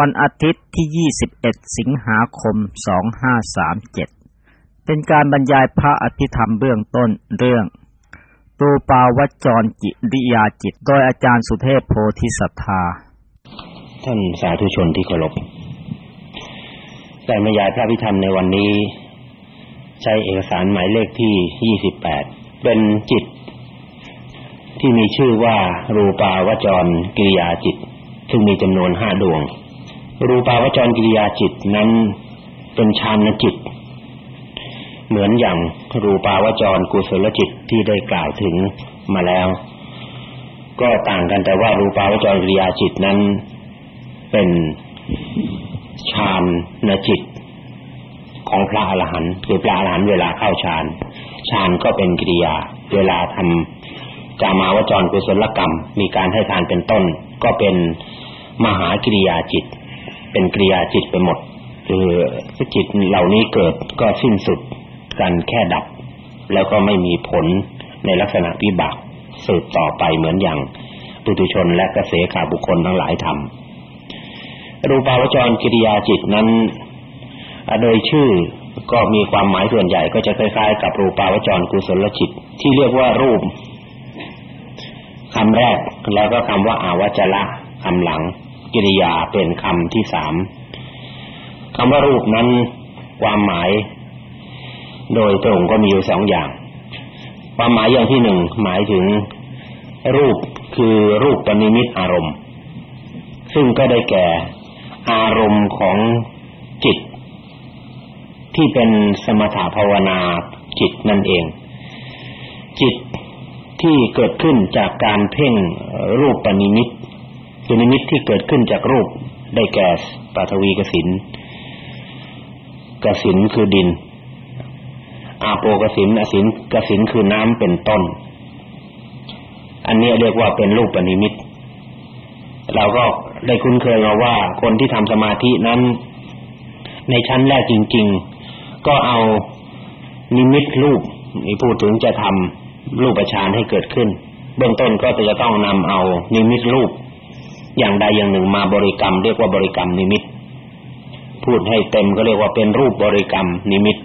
วันอาทิตย์ที่ 21 สิงหาคม 2537 เป็นการบรรยายพระอภิธรรมเบื้องต้นเรื่องตูปาวจรจิริยาจิต โดยอาจารย์สุเทพโพธิสัทธา ท่านสาธุชนที่เคารพการบรรยายพระอภิธรรมในวันนี้ ใช้เอกสารหมายเลขที่ 28 เป็นจิต ที่มีชื่อว่ารูปาวจรกิริยาจิต ซึ่งมีจำนวนห้าดวง รูปาวจรกิริยาจิตนั้นเป็นฌานจิต เหมือนอย่างรูปาวจรกุศลจิตที่ได้กล่าวถึงมาแล้ว ก็ต่างกันแต่ว่ารูปาวจรกิริยาจิตนั้น เป็นฌานจิต ของพระอรหันต์คือพระอรหันต์เวลาเข้าฌานฌานก็เป็นกิริยา เวลาทำกามาวจรกุศลกรรม มีการให้ทานเป็นต้น ก็เป็นมหากิริยาจิต เป็นกริยาจิตไปหมด คือจิตเหล่านี้เกิดก็สิ้นสุดกันแค่ดับ แล้วก็ไม่มีผลในลักษณะวิบากสืบต่อไปเหมือนอย่างปุถุชนและเกษขาบุคคลทั้งหลายทำรูปาวจรกิริยาจิตนั้นโดยชื่อก็มีความหมายส่วนใหญ่ก็จะคล้ายๆ กับรูปาวจรกุศลจิต ที่เรียกว่ารูปคำแรกแล้วก็คำว่าอาวจระคำหลัง กิริยาเป็นคำที่สามคำว่ารูปนั้นความหมาย โดยตรงก็มีอยู่สองอย่าง ความหมายอย่างที่หนึ่งหมายถึง รูปคือรูปปณิมิตอารมณ์ ซึ่งก็ได้แก่อารมณ์ของจิต ที่เป็นสมถภาวนาจิตนั่นเอง จิตที่เกิดขึ้นจากการเพ่งรูปปณิมิต คือนิมิตที่เกิดขึ้นจากรูปได้แก่ปฐวีกสินกสินคือดิน อาโปกสินอสินกสินคือน้ำเป็นต้น อันนี้เรียกว่าเป็นรูปปณิมิต เราก็ได้คุ้นเคยมาว่าคนที่ทำสมาธินั้น ในชั้นแรกจริง ๆ ก็เอานิมิตรูปนี่พูดถึงจะทำรูปฌานให้เกิดขึ้น เบื้องต้นก็จะต้องนำเอานิมิตรูป อย่างใดอย่างหนึ่งมาบริกรรม เรียกว่าบริกรรมนิมิต พูดให้เต็มก็เรียกว่าเป็นรูปบริกรรมนิมิต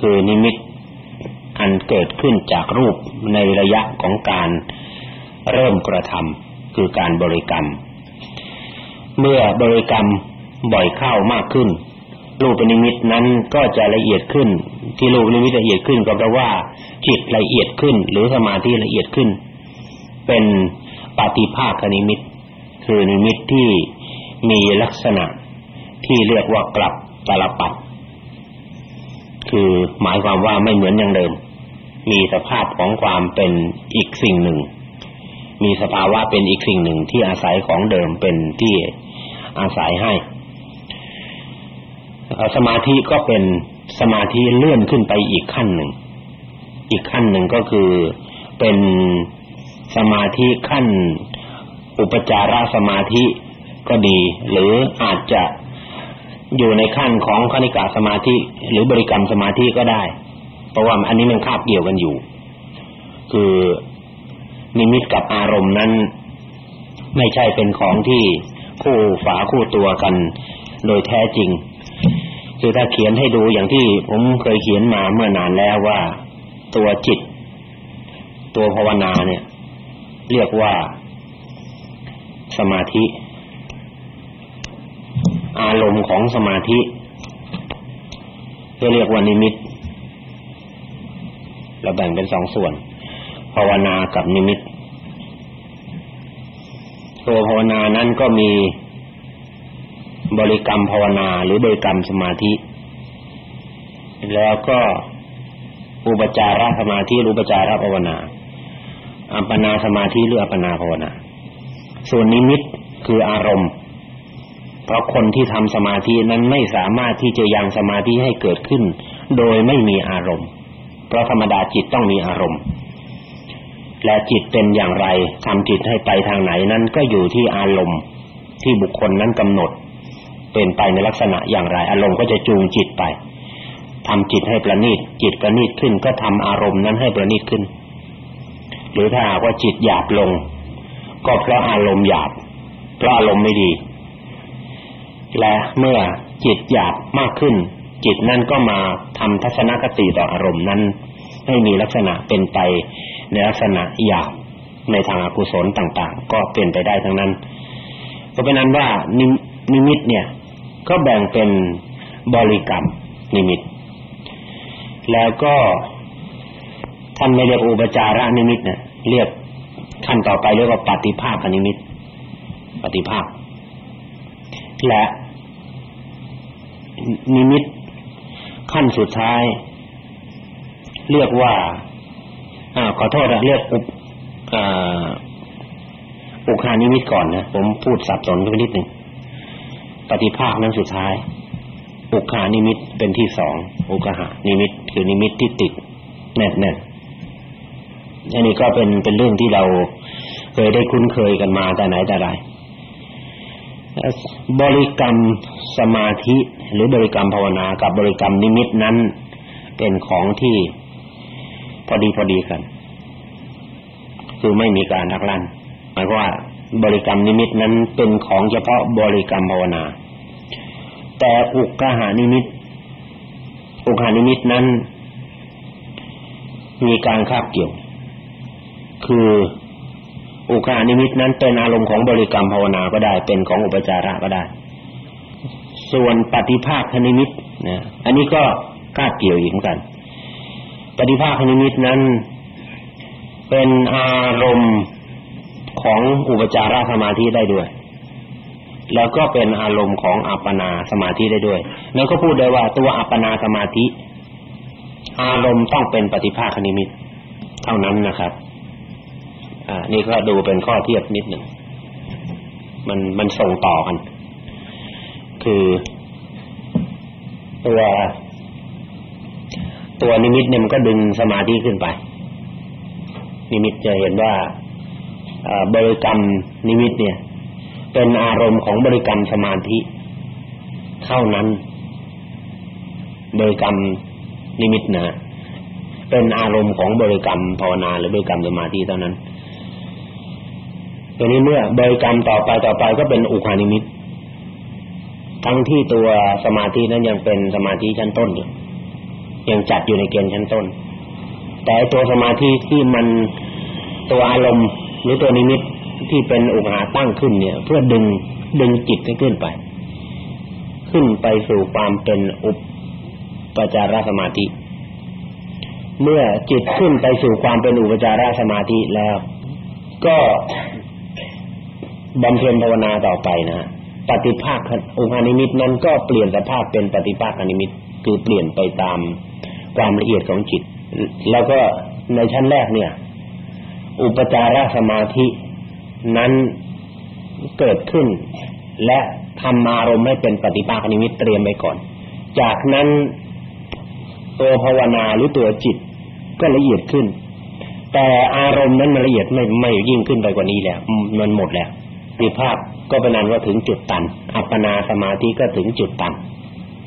คือนิมิต อันเกิดขึ้นจากรูปในระยะของการเริ่มกระทำคือการบริกรรม เมื่อบริกรรมบ่อยเข้ามากขึ้น รูปนิมิตนั้นก็จะละเอียดขึ้น ที่รูปนิมิตละเอียดขึ้นก็แปลว่าจิตละเอียดขึ้น หรือสมาธิละเอียดขึ้น เป็นปฏิภาคนิมิต คือนิมิตที่มีลักษณะที่เรียกว่ากลับตลปัดคือหมายความว่าไม่เหมือนอย่างเดิม มีสภาพของความเป็นอีกสิ่งหนึ่ง มีสภาวะเป็นอีกสิ่งหนึ่งที่อาศัยของเดิมเป็นที่อาศัยให้สมาธิก็เป็นสมาธิเลื่อนขึ้นไปอีกขั้นหนึ่ง อีกขั้นหนึ่งก็คือเป็นสมาธิขั้น อุปจารสมาธิก็ดี หรืออาจจะอยู่ในขั้นของคณิกาสมาธิ หรือบริกรรมสมาธิก็ได้ เพราะว่าอันนี้มันคาบเกี่ยวกันอยู่ คือนิมิตกับอารมณ์นั้น ไม่ใช่เป็นของที่คู่ฝาคู่ตัวกัน โดยแท้จริง คือถ้าเขียนให้ดูอย่างที่ผมเคยเขียนมาเมื่อนานแล้วว่าตัวจิต ตัวภาวนาเนี่ย เรียกว่า สมาธิ อารมณ์ของสมาธิเรียกว่านิมิตเราแบ่งเป็นสองส่วน ภาวนากับนิมิต ตัวภาวนานั้นก็มีบริกรรมภาวนาหรือบริกรรมสมาธิ แล้วก็อุปจารสมาธิหรืออุปจารภาวนา อัปปนาสมาธิหรืออัปปนาภาวนา ส่วนนิมิตคืออารมณ์ เพราะคนที่ทำสมาธินั้นไม่สามารถที่จะยังสมาธิให้เกิดขึ้น โดยไม่มีอารมณ์ เพราะธรรมดาจิตต้องมีอารมณ์ และจิตเป็นอย่างไรทำจิตให้ไปทางไหนนั้นก็อยู่ที่อารมณ์ที่บุคคลนั้นกำหนด เป็นไปในลักษณะอย่างไร อารมณ์ก็จะจูงจิตไปทำจิตให้ประณีตจิตประณีตขึ้นก็ทำอารมณ์นั้นให้ประณีตขึ้น หรือถ้าว่าจิตหยาบลง ก็เพราะอารมณ์หยาบเพราะอารมณ์ไม่ดี และเมื่อจิตหยาบมากขึ้น จิตนั้นก็มาทำทัศนคติต่ออารมณ์นั้น ให้มีลักษณะเป็นไปในลักษณะหยาบในทางอกุศลต่าง ๆ ก็เป็นไปได้ทั้งนั้น ก็เป็นนั้นว่านิมิตเนี่ย ก็แบ่งเป็นบริกรรมนิมิต แล้วก็ท่านไม่เรียกอุปจาระนิมิตเนี่ยเรียก ขั้นต่อไปเรียกว่าปฏิภาคนิมิต ปฏิภาค และนิมิต ขั้นสุดท้าย เรียกว่าอขอโทษนะเรียกอุปอุคคหนิมิตก่อนนะผมพูดสับสนไปนิดหนึ่งปฏิภาคนั้นสุดท้าย อุคคหนิมิตเป็นที่สองอุคคหนิมิต คือนิมิตที่ติดแน่นๆ อันนี้ก็เป็นเป็นเรื่องที่เราเคยได้คุ้นเคยกันมาแต่ไหนแต่ไรบริกรรมสมาธิหรือบริกรรมภาวนากับบริกรรมนิมิตนั้นเป็นของที่พอดีพอดีกัน คือไม่มีการลักลั่นหมายว่าบริกรรมนิมิตนั้นเป็นของเฉพาะบริกรรมภาวนา แต่อุคคหนิมิต อุคคหนิมิตนั้น มีการคาบเกี่ยว คืออุคคหนิมิตนั้นเป็นอารมณ์ของบริกรรมภาวนาก็ได้เป็นของอุปจาระก็ได้ ส่วนปฏิภาคนิมิตนะอันนี้ก็คาบเกี่ยวอีกเหมือนกัน ปฏิภาคนิมิตนั้น เป็นอารมณ์ของอุปจารสมาธิได้ด้วย แล้วก็เป็นอารมณ์ของอัปปนาสมาธิได้ด้วยแล้วก็พูดได้ว่าตัวอัปปนาสมาธิ อารมณ์ต้องเป็นปฏิภาคนิมิต เท่านั้นนะครับ อ่านี่ก็ดูเป็นข้อเทียบนิดหนึ่งมันมันส่งต่อกัน คือตัวตัวนิมิตเนี่ยมันก็ดึงสมาธิขึ้นไป นิมิตจะเห็นว่าบริกรรมนิมิตเนี่ย เป็นอารมณ์ของบริกรรมสมาธิเท่านั้น บริกรรมนิมิตนะเป็นอารมณ์ของบริกรรมภาวนาหรือบริกรรมสมาธิเท่านั้น ทีนี้เมื่อบริกรรมต่อไปต่อไปก็เป็นอุคานิมิตทั้งที่ตัวสมาธินั้นยังเป็นสมาธิชั้นต้นอยู่ยังจัดอยู่ในเกณฑ์ชั้นต้น แต่ตัวสมาธิที่มันตัวอารมณ์หรือตัวนิมิตที่เป็นอุหาตั้งขึ้นเนี่ย เพื่อดึงดึงจิตให้ขึ้นไป ขึ้นไปสู่ความเป็นอุปจารสมาธิ เมื่อจิตขึ้นไปสู่ความเป็นอุปจารสมาธิแล้ว ก็ บำเพ็ญภาวนาต่อไปนะปฏิภาคอุปานิมิตนั้นก็เปลี่ยนสภาพเป็นปฏิภาคอนิมิตคือเปลี่ยนไปตามความละเอียดของจิต แล้วก็ในชั้นแรกเนี่ย อุปจารสมาธินั้นเกิดขึ้น และทำอารมณ์ให้เป็นปฏิภาคนิมิตเตรียมไปก่อน จากนั้นตัวภาวนาหรือตัวจิตก็ละเอียดขึ้น แต่อารมณ์นั้นละเอียดไม่ไม่ยิ่งขึ้นไปกว่านี้แล้วมันหมดแล้ว วิภาคก็เป็นนั้นว่าถึงจุดตัน อัปปนาสมาธิก็ถึงจุดตัน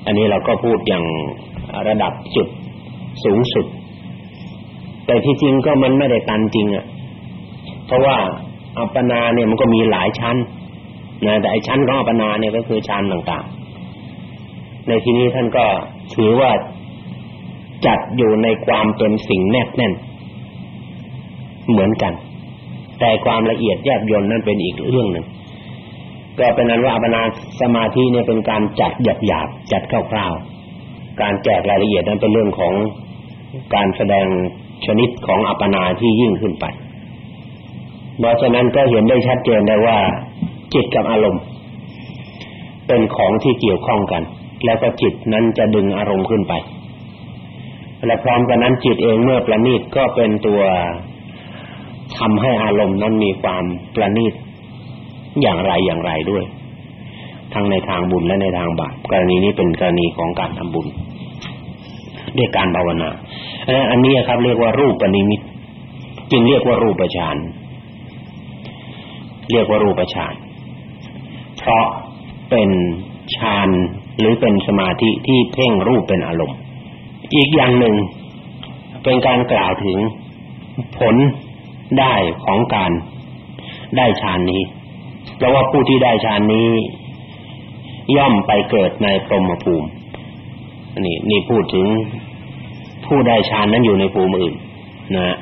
อันนี้เราก็พูดอย่างระดับจุดสูงสุด แต่ที่จริงก็มันไม่ได้ตันจริงอะเพราะว่าอัปปนาเนี่ยมันก็มีหลายชั้นนะแต่ไอ้ชั้นของอัปปนาเนี่ยก็คือชั้นต่างๆ ในที่นี้ท่านก็ถือว่าจัดอยู่ในความเป็นสิ่งแนบแน่นเหมือนกัน แต่ความละเอียดแยบยลนั่นเป็นอีกเรื่องหนึ่งก็เป็นนั้นว่าอัปนาสมาธิเนี่ยเป็นการจัดหยาบๆจัดคร่าวๆการแจกรายละเอียดนั้นเป็นเรื่องของการแสดงชนิดของอัปปนาที่ยิ่งขึ้นไปเพราะฉะนั้นก็เห็นได้ชัดเจนได้ว่าจิตกับอารมณ์ เป็นของที่เกี่ยวข้องกัน แล้วก็จิตนั้นจะดึงอารมณ์ขึ้นไปและพร้อมกันนั้นจิตเองเมื่อประณีตก็เป็นตัว ทำให้อารมณ์นั้นมีความประณีตอย่างไรอย่างไรด้วย ทั้งในทางบุญและในทางบาปกรณีนี้เป็นกรณีของการทำบุญด้วยการภาวนาอันนี้ครับ เรียกว่ารูปนิมิตจึงเรียกว่ารูปฌานเรียกว่ารูปฌานเพราะเป็นฌานหรือเป็นสมาธิที่เพ่งรูปเป็นอารมณ์ อีกอย่างหนึ่งเป็นการกล่าวถึงผล ได้ของการได้ฌานนี้ เพราะว่าผู้ที่ได้ฌานนี้ ย่อมไปเกิดในพรหมภูมินี่นี่พูดถึงผู้ได้ฌานนั้นอยู่ในภูมิอื่น นะ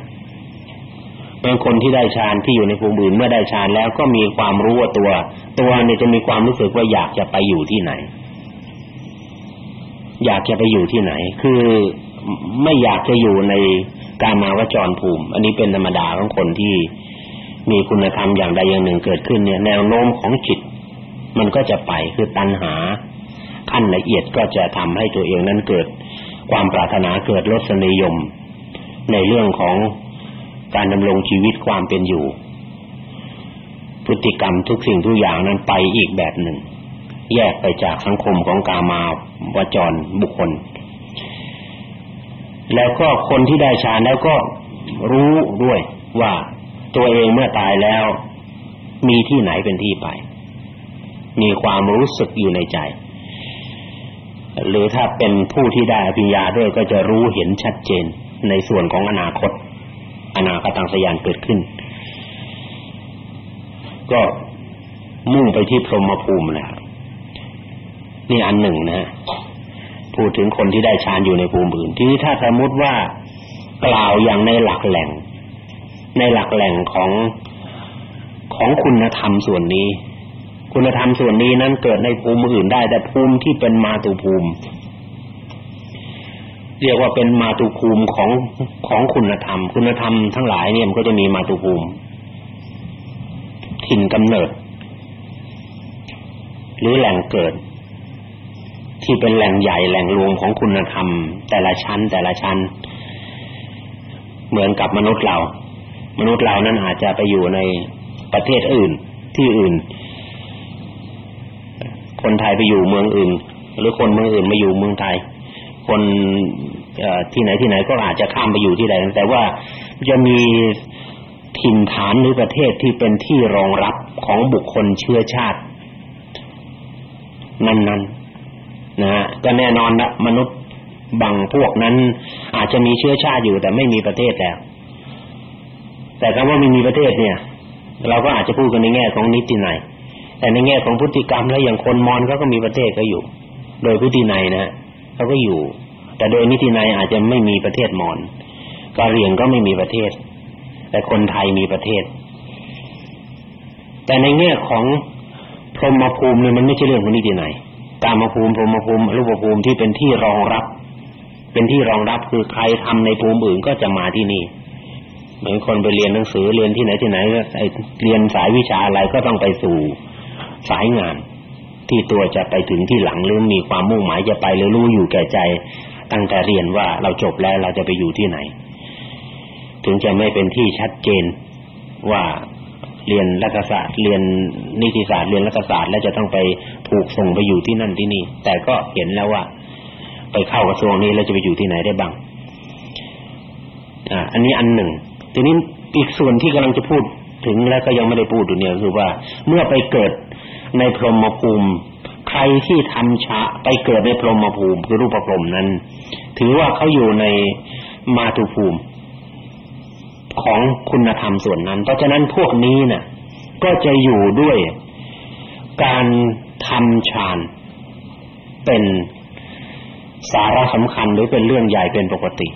บางคนที่ได้ฌานที่อยู่ในภูมิอื่นเมื่อได้ฌานแล้วก็มีความรู้ว่าตัว ตัวเนี่ยจะมีความรู้สึกว่าอยากจะไปอยู่ที่ไหน อยากจะไปอยู่ที่ไหน คือไม่อยากจะอยู่ใน การมาวจรภูมิ อันนี้เป็นธรรมดาของคนที่มีคุณธรรมอย่างใดอย่างหนึ่งเกิดขึ้นเนี่ย แนวโน้มของจิต มันก็จะไปคือตัณหาขั้นละเอียดก็จะทำให้ตัวเองนั้นเกิดความปรารถนาเกิดรสนิยม ในเรื่องของการดำรงชีวิตความเป็นอยู่ พฤติกรรมทุกสิ่งทุกอย่างนั้นไปอีกแบบหนึ่ง แยกไปจากสังคมของกามาวจรบุคคล แล้วก็คนที่ได้ฌานแล้วก็รู้ด้วยว่าตัวเองเมื่อตายแล้ว มีที่ไหนเป็นที่ไป มีความรู้สึกอยู่ในใจ หรือถ้าเป็นผู้ที่ได้อภิญญาด้วยก็จะรู้เห็นชัดเจนในส่วนของอนาคต อนาคตังสยานเกิดขึ้น ก็มุ่งไปที่พรหมภูมิแล้วนี่อันหนึ่งนะ พูดถึงคนที่ได้ฌานอยู่ในภูมิอื่น ทีนี้ถ้าสมมติว่ากล่าวอย่างในหลักแหล่ง ในหลักแหล่งของของคุณธรรมส่วนนี้ คุณธรรมส่วนนี้นั้นเกิดในภูมิอื่นได้ แต่ภูมิที่เป็นมาตุภูมิ เรียกว่าเป็นมาตุภูมิของของคุณธรรม คุณธรรมทั้งหลายเนี่ยมันก็จะมีมาตุภูมิถิ่นกำเนิด หรือแหล่งเกิด ที่เป็นแหล่งใหญ่แหล่งรวมของคุณธรรม แต่ละชั้น แต่ละชั้น เหมือนกับมนุษย์เรา มนุษย์เรานั้นอาจจะไปอยู่ในประเทศอื่นที่อื่น คนไทยไปอยู่เมืองอื่น หรือคนเมืองอื่นมาอยู่เมืองไทย คนที่ไหนที่ไหนก็อาจจะข้ามไปอยู่ที่ใดแต่ว่าจะมีถิ่นฐานหรือประเทศที่เป็นที่รองรับของบุคคลเชื้อชาติ นั้นๆ นะฮะก็แน่นอนนะมนุษย์บางพวกนั้น อาจจะมีเชื้อชาติอยู่แต่ไม่มีประเทศแล้ว แต่คำว่าไม่มีประเทศเนี่ย เราก็อาจจะพูดกันในแง่ของนิตินัยแต่ในแง่ของพฤติกรรมแล้วอย่างคนมอญเขาก็มีประเทศก็อยู่ โดยพฤตินัยนะเขาก็อยู่ แต่โดยนิตินัยอาจจะไม่มีประเทศมอญกะเหรี่ยงก็ไม่มีประเทศ แต่คนไทยมีประเทศ แต่ในแง่ของพรหมภูมิเนี่ยมันไม่ใช่เรื่องของนิตินัย กามภูมิพรหมภูมิรูปภูมิที่เป็นที่รองรับ เป็นที่รองรับคือใครทำในภูมิอื่นก็จะมาที่นี่เหมือนคนไปเรียนหนังสือเรียนที่ไหนที่ไหนก็เรียนสายวิชาอะไรก็ต้องไปสู่สายงาน ที่ตัวจะไปถึงที่หลังหรือมีความมุ่งหมายจะไปหรือรู้อยู่แก่ใจ ตั้งแต่เรียนว่าเราจบแล้วเราจะไปอยู่ที่ไหน ถึงจะไม่เป็นที่ชัดเจนว่า เรียนรัฐศาสตร์เรียนนิติศาสตร์เรียนรัฐศาสตร์แล้วจะต้องไปถูกส่งไปอยู่ที่นั่นที่นี่ แต่ก็เห็นแล้วว่า ไปเข้ากระทรวงนี้แล้วจะไปอยู่ที่ไหนได้บ้างอ่าอันนี้อันหนึ่งทีนี้อีกส่วนที่กำลังจะพูดถึงแล้วก็ยังไม่ได้พูดอยู่เนี่ยคือว่าเมื่อไปเกิดในพรหมภูมิใครที่ทำชาไปเกิดในพรหมภูมิคือรูปพรหมนั้น ถือว่าเขาอยู่ในมาตุภูมิ ของคุณธรรมส่วนนั้น เพราะฉะนั้นพวกนี้นะ่ะ ก็จะอยู่ด้วยการทำฌานเป็นสาระสำคัญหรือเป็นเรื่องใหญ่เป็นปกติ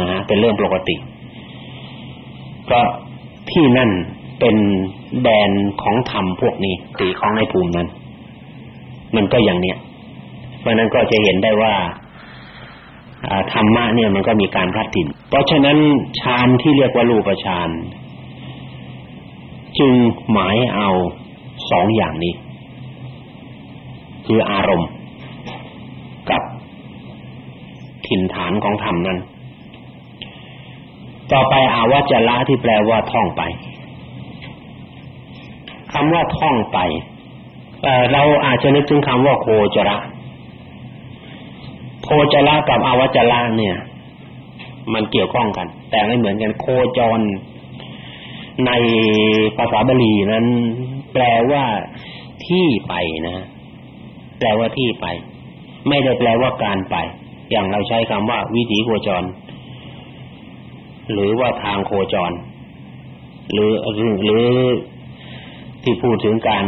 นะฮะเป็นเรื่องปกติก็ที่นั่นเป็นแดนของธรรมพวกนี้สีของในภูมินั้น มันก็อย่างเนี้ยเพราะนั้นก็จะเห็นได้ว่า ธรรมะเนี่ยมันก็มีการพัดถิ่น เพราะฉะนั้นฌานที่เรียกว่ารูปฌานจึงหมายเอาสองอย่างนี้ คืออารมณ์ กับถิ่นฐานของธรรมนั้น ต่อไปอาวัจละที่แปลว่าท่องไปคำว่าท่องไปเราอาจจะนึกถึงคำว่าโคจระ โคจระกับอวัจระเนี่ย มันเกี่ยวข้องกัน แต่ไม่เหมือนกันโคจร ในภาษาบาลีนั้น แปลว่าที่ไปนะ แปลว่าที่ไป ไม่ได้แปลว่าการไป อย่างเราใช้คำว่า วิถีโคจร หรือว่าทางโคจร หรือหรือที่พูดถึงการ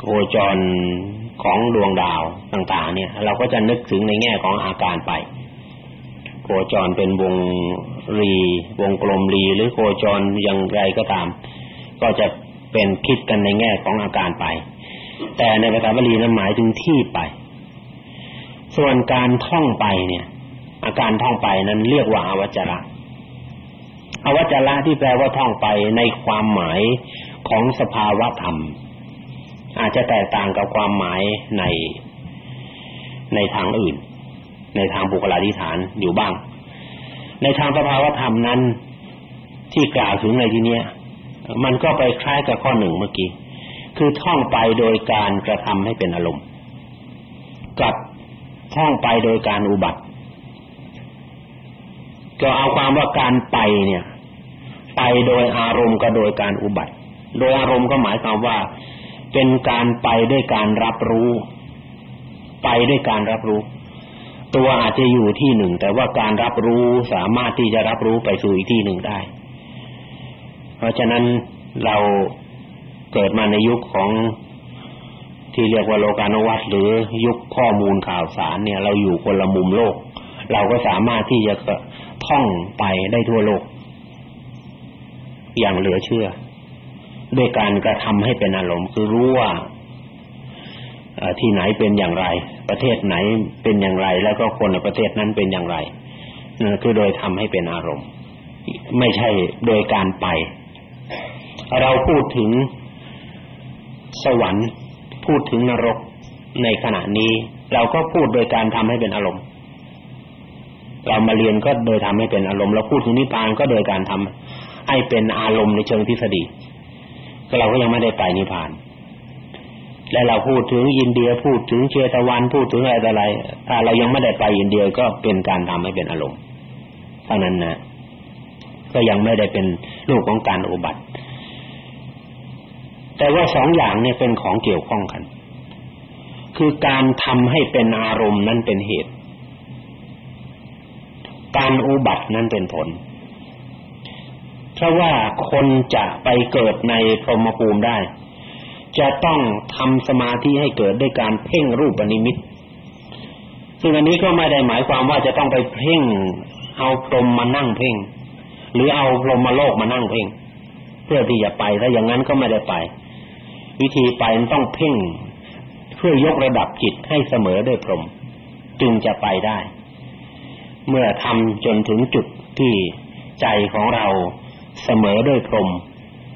โคจร ของดวงดาวต่างๆ เนี่ย เราก็จะนึกถึงในแง่ของอาการไป โคจรเป็นวงรี วงกลมรี หรือโคจรอย่างไรก็ตาม ก็จะเป็นคิดกันในแง่ของอาการไป แต่ในภาษาบาลีนั้นหมายถึงที่ไป ส่วนการท่องไปเนี่ย อาการท่องไปนั้นเรียกว่าอวัจระอวัจระที่แปลว่าท่องไปในความหมายของสภาวะธรรม อาจจะแตกต่างกับความหมายในในทางอื่น ในทางบุคลาธิฐานอยู่บ้าง ในทางสภาวะธรรมนั้นที่กล่าวถึงในที่นี้มันก็ไปคล้ายกับข้อหนึ่งเมื่อกี้คือท่องไปโดยการกระทำให้เป็นอารมณ์ กับท่องไปโดยการอุบัติก็เอาความว่าการไปเนี่ย ไปโดยอารมณ์กับโดยการอุบัติ โดยอารมณ์ก็หมายความว่า เป็นการไปด้วยการรับรู้ ไปด้วยการรับรู้ ตัวอาจจะอยู่ที่หนึ่ง แต่ว่าการรับรู้สามารถที่จะรับรู้ไปสู่อีกที่หนึ่งได้ เพราะฉะนั้นเราเกิดมาในยุคของที่เรียกว่าโลกานุวัตหรือยุคข้อมูลข่าวสารเนี่ย เราอยู่คนละมุมโลก เราก็สามารถที่จะท่องไปได้ทั่วโลก อย่างเหลือเชื่อ ด้วยการกระทำให้เป็นอารมณ์คือรู้ว่าที่ไหนเป็นอย่างไร ประเทศไหนเป็นอย่างไร แล้วก็คนในประเทศนั้นเป็นอย่างไรนั่นคือโดยทำให้เป็นอารมณ์ ไม่ใช่โดยการไป เราพูดถึงสวรรค์ พูดถึงนรกในขณะนี้ เราก็พูดโดยการทำให้เป็นอารมณ์ เรามาเรียนก็โดยทำให้เป็นอารมณ์ เราพูดถึงนิพพานก็โดยการทำให้เป็นอารมณ์ในเชิงทฤษฎี เราก็ยังไม่ได้ไปนิพพาน และเราพูดถึงอินเดียพูดถึงเชตวันพูดถึงอะไรต่อะไร ถ้าเรายังไม่ได้ไปอินเดียก็เป็นการทำให้เป็นอารมณ์เท่านั้นนะก็ยังไม่ได้เป็นลูกของการอุบัติ แต่ว่าสองอย่างเนี่ยเป็นของเกี่ยวข้องกัน คือการทำให้เป็นอารมณ์นั้นเป็นเหตุ การอุบัตินั้นเป็นผล เพราะว่าคนจะไปเกิดในพรหมภูมิได้ จะต้องทำสมาธิให้เกิดด้วยการเพ่งรูปนิมิต ซึ่งอันนี้ก็ไม่ได้หมายความว่าจะต้องไปเพ่ง เอาพรหมมานั่งเพ่ง หรือเอาพรหมโลกมานั่งเพ่ง เพื่อที่จะไปถ้าอย่างนั้นก็ไม่ได้ไป วิธีไปต้องเพ่งเพื่อยกระดับจิตให้เสมอด้วยพรหมจึงจะไปได้ เมื่อทำจนถึงจุดที่ใจของเรา เสมอด้วยพรหม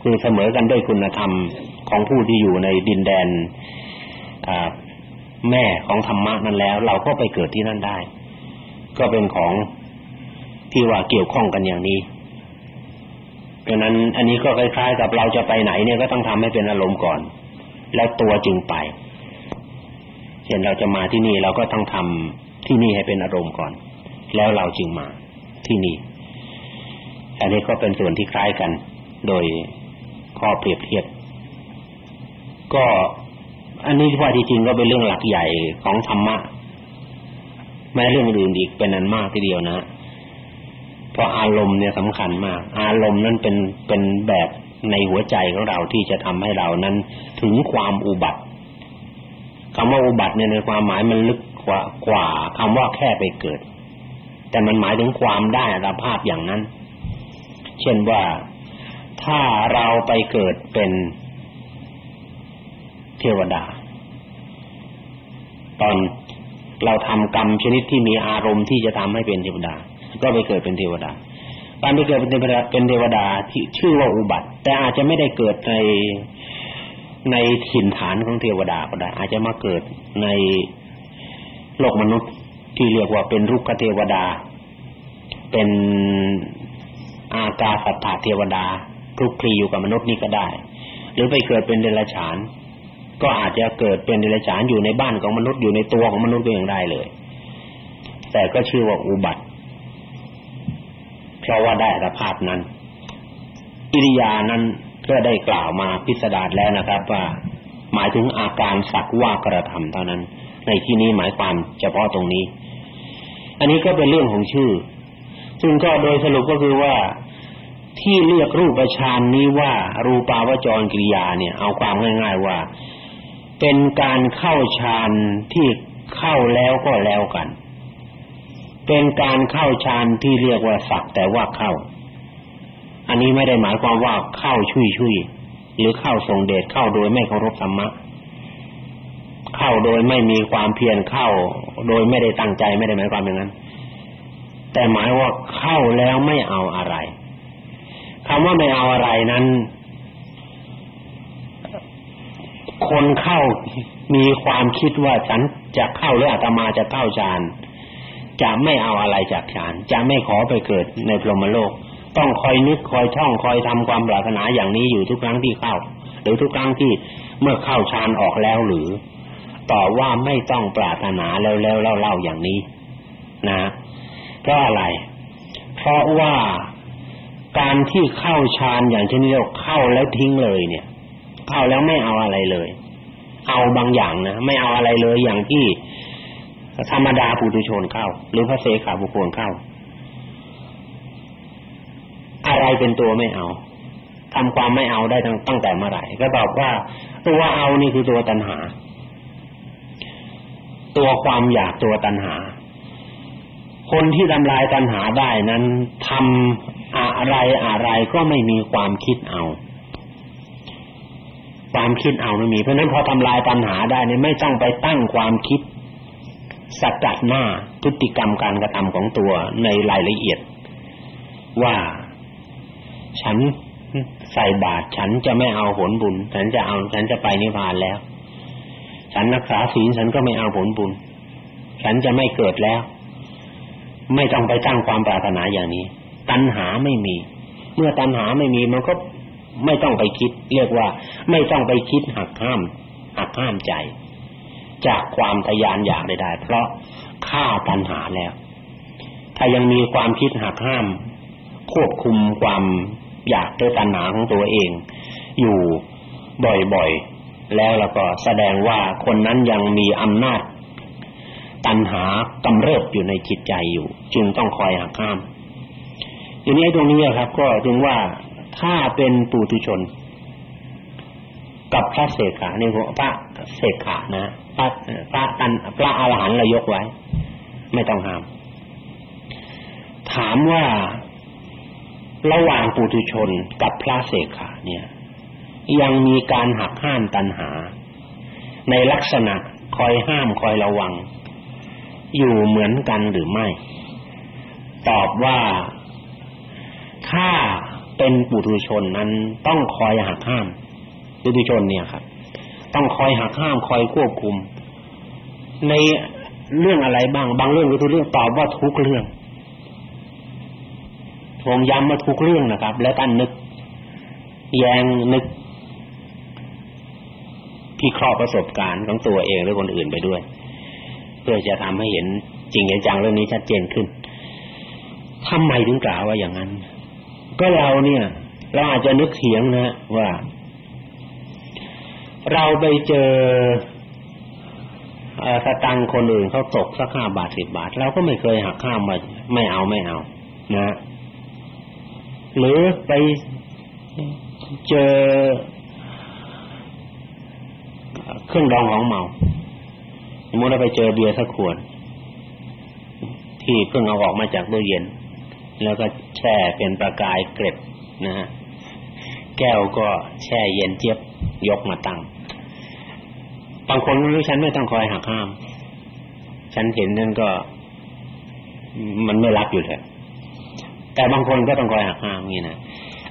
คือเสมอกันด้วยคุณธรรมของผู้ที่อยู่ในดินแดนแม่ของธรรมะนั้นแล้ว เราก็ไปเกิดที่นั่นได้ ก็เป็นของที่ว่าเกี่ยวข้องกันอย่างนี้ดังนั้นอันนี้ก็คล้ายๆ กับเราจะไปไหนเนี่ยก็ต้องทำให้เป็นอารมณ์ก่อน แล้วตัวจึงไปเช่นเราจะมาที่นี่เราก็ต้องทำที่นี่ให้เป็นอารมณ์ก่อน แล้วเราจึงมาที่นี่ อันนี้ก็เป็นส่วนที่คล้ายกัน โดยข้อเปรียบเทียบ ก็อันนี้ว่าที่จริงก็เป็นเรื่องหลักใหญ่ของธรรมะแม้เรื่องอื่นอีกเป็นนันมากทีเดียวนะเพราะอารมณ์เนี่ยสำคัญมาก อารมณ์นั้นเป็นเป็นแบบในหัวใจของเราที่จะทำให้เรานั้นถึงความอุบัติคำว่าอุบัติเนี่ยในความหมายมันลึกกว่ากว่าคำว่าแค่ไปเกิด แต่มันหมายถึงความได้อัตภาพอย่างนั้น เช่นว่าถ้าเราไปเกิดเป็นเทวดา ตอนเราทำกรรมชนิดที่มีอารมณ์ที่จะทำให้เป็นเทวดา ก็ไปเกิดเป็นเทวดาการไปเกิดเป็นเทวดาเป็นเทวดาที่ชื่อว่าอุบัติ แต่อาจจะไม่ได้เกิดในในถิ่นฐานของเทวดาก็ได้ อาจจะมาเกิดในโลกมนุษย์ที่เรียกว่าเป็นรุกขเทวดา เป็น อากาสัตถเทวดาคลุกคลีอยู่กับมนุษย์นี่ก็ได้ หรือไปเกิดเป็นเดรัจฉาน ก็อาจจะเกิดเป็นเดรัจฉานอยู่ในบ้านของมนุษย์อยู่ในตัวของมนุษย์ก็ยังได้เลย แต่ก็ชื่อว่าอุบัติเพราะว่าได้สภาพนั้นอิริยานั้นก็ได้กล่าวมาพิสดารแล้วนะครับ ว่า หมายถึงอาการสักว่ากระทำเท่านั้น ในที่นี้หมายความเฉพาะตรงนี้ อันนี้ก็เป็นเรื่องของชื่อ ซึ่งก็โดยสรุปก็คือว่าที่เรียกรูปฌานนี้ว่ารูปาวจรกิริยาเนี่ย เอาความง่าย ๆว่า เป็นการเข้าฌานที่เข้าแล้วก็แล้วกัน เป็นการเข้าฌานที่เรียกว่าสักแต่ว่าเข้า อันนี้ไม่ได้หมายความว่าเข้าชุยชุยหรือเข้าทรงเดชเข้าโดยไม่เคารพธรรมะเข้าโดยไม่มีความเพียรเข้า โดยไม่ได้ตั้งใจไม่ได้หมายความอย่างนั้น แต่หมายว่าเข้าแล้วไม่เอาอะไรคำว่าไม่เอาอะไรนั้น คนเข้ามีความคิดว่าฉันจะเข้าหรืออาตมาจะเข้าฌานจะไม่เอาอะไรจากฌานจะไม่ขอไปเกิดในพรหมโลก ต้องคอยนึกคอยท่องคอยทำความปรารถนาอย่างนี้อยู่ทุกครั้งที่เข้า หรือทุกครั้งที่เมื่อเข้าฌานออกแล้วหรือต่อว่าไม่ต้องปรารถนาแล้วแล้วเล่าๆอย่างนี้ นะ เพราะอะไร เพราะว่าการที่เข้าฌานอย่างเช่นนี้เราเข้าแล้วทิ้งเลยเนี่ย เข้าแล้วไม่เอาอะไรเลย เอาบางอย่างนะไม่เอาอะไรเลยอย่างที่ธรรมดาปุถุชนเข้า หรือพระเสขาบุคคลเข้า อะไรเป็นตัวไม่เอาทำความไม่เอาได้ตั้งตั้งแต่เมื่อไหร่ก็บอกว่า ตัวเอานี่คือตัวตัณหา ตัวความอยากตัวตัณหา คนที่ทำลายตัณหาได้นั้นทำอะไรอะไรก็ไม่มีความคิดเอา ความคิดเอาไม่มีเพราะนั้นพอทำลายตัณหาได้เนี่ยไม่ต้องไปตั้งความคิดสกัดหน้าพฤติกรรมการกระทำของตัวในรายละเอียด ว่าฉันใส่บาตรฉันจะไม่เอาผลบุญ ฉันจะเอาฉันจะไปนิพพานแล้ว ฉันรักษาศีลฉันก็ไม่เอาผลบุญ ฉันจะไม่เกิดแล้ว ไม่ต้องไปตั้งความปรารถนาอย่างนี้ ตัณหาไม่มี เมื่อตัณหาไม่มีมันก็ไม่ต้องไปคิด เรียกว่า ไม่ต้องไปคิดหักห้ามหักห้ามใจ จากความทยานอยากใดๆเพราะฆ่าตัณหาแล้ว ถ้ายังมีความคิดหักห้าม ควบคุมความอยากด้วยตัณหาของตัวเอง อยู่บ่อยๆแล้วแล้วก็แสดงว่าคนนั้นยังมีอำนาจ ตัณหากำเริบอยู่ในจิตใจอยู่ จึงต้องคอยหักห้ามทีนี้ตรงนี้ครับ ก็จึงว่าถ้าเป็นปุถุชน กับพระเสกขานี่พระเสกขานะพระพระตันพระอรหันต์เรายกไว้ ไม่ต้องห้าม ถามว่าระหว่างปุถุชนกับพระเสกขาเนี่ย ยังมีการหักห้ามตัณหา ในลักษณะคอยห้ามคอยระวัง อยู่เหมือนกันหรือไม่ ตอบว่า ถ้าเป็นปุถุชนนั้นต้องคอยหักห้าม ปุถุชนเนี่ยครับ ต้องคอยหักห้ามคอยควบคุม ในเรื่องอะไรบ้าง บางเรื่องก็คือเรื่องตอบว่าทุกเรื่องผมย้ำมาทุกเรื่องนะครับ แล้วท่านนึก แยงนึกพิเคราะห์ประสบการณ์ของตัวเองหรือคนอื่นไปด้วย เพื่อจะทำให้เห็นจริงจังเรื่องนี้ชัดเจนขึ้นทำไมถึงกล่าวว่าอย่างนั้น ก็เราเนี่ยเราอาจจะนึกเถียงนะว่า เราไปเจอสตังคนอื่นเขาตกสักห้าบาทสิบบาท เราก็ไม่เคยหักข้ามมาไม่เอาไม่เอา นะ หรือไปเจอเครื่องดองของเมา สมมติเราไปเจอเบียร์สักขวดที่เพิ่งเอาออกมาจากตู้เย็น แล้วก็แช่เป็นประกายเกล็ดนะฮะแก้วก็แช่เย็นเจี๊ยบยกมาตั้งบางคนรู้ฉันไม่ต้องคอยหักห้าม ฉันเห็นนั่นก็ มันไม่รักอยู่เลยแต่บางคนก็ต้องคอยหักห้ามนี่นะ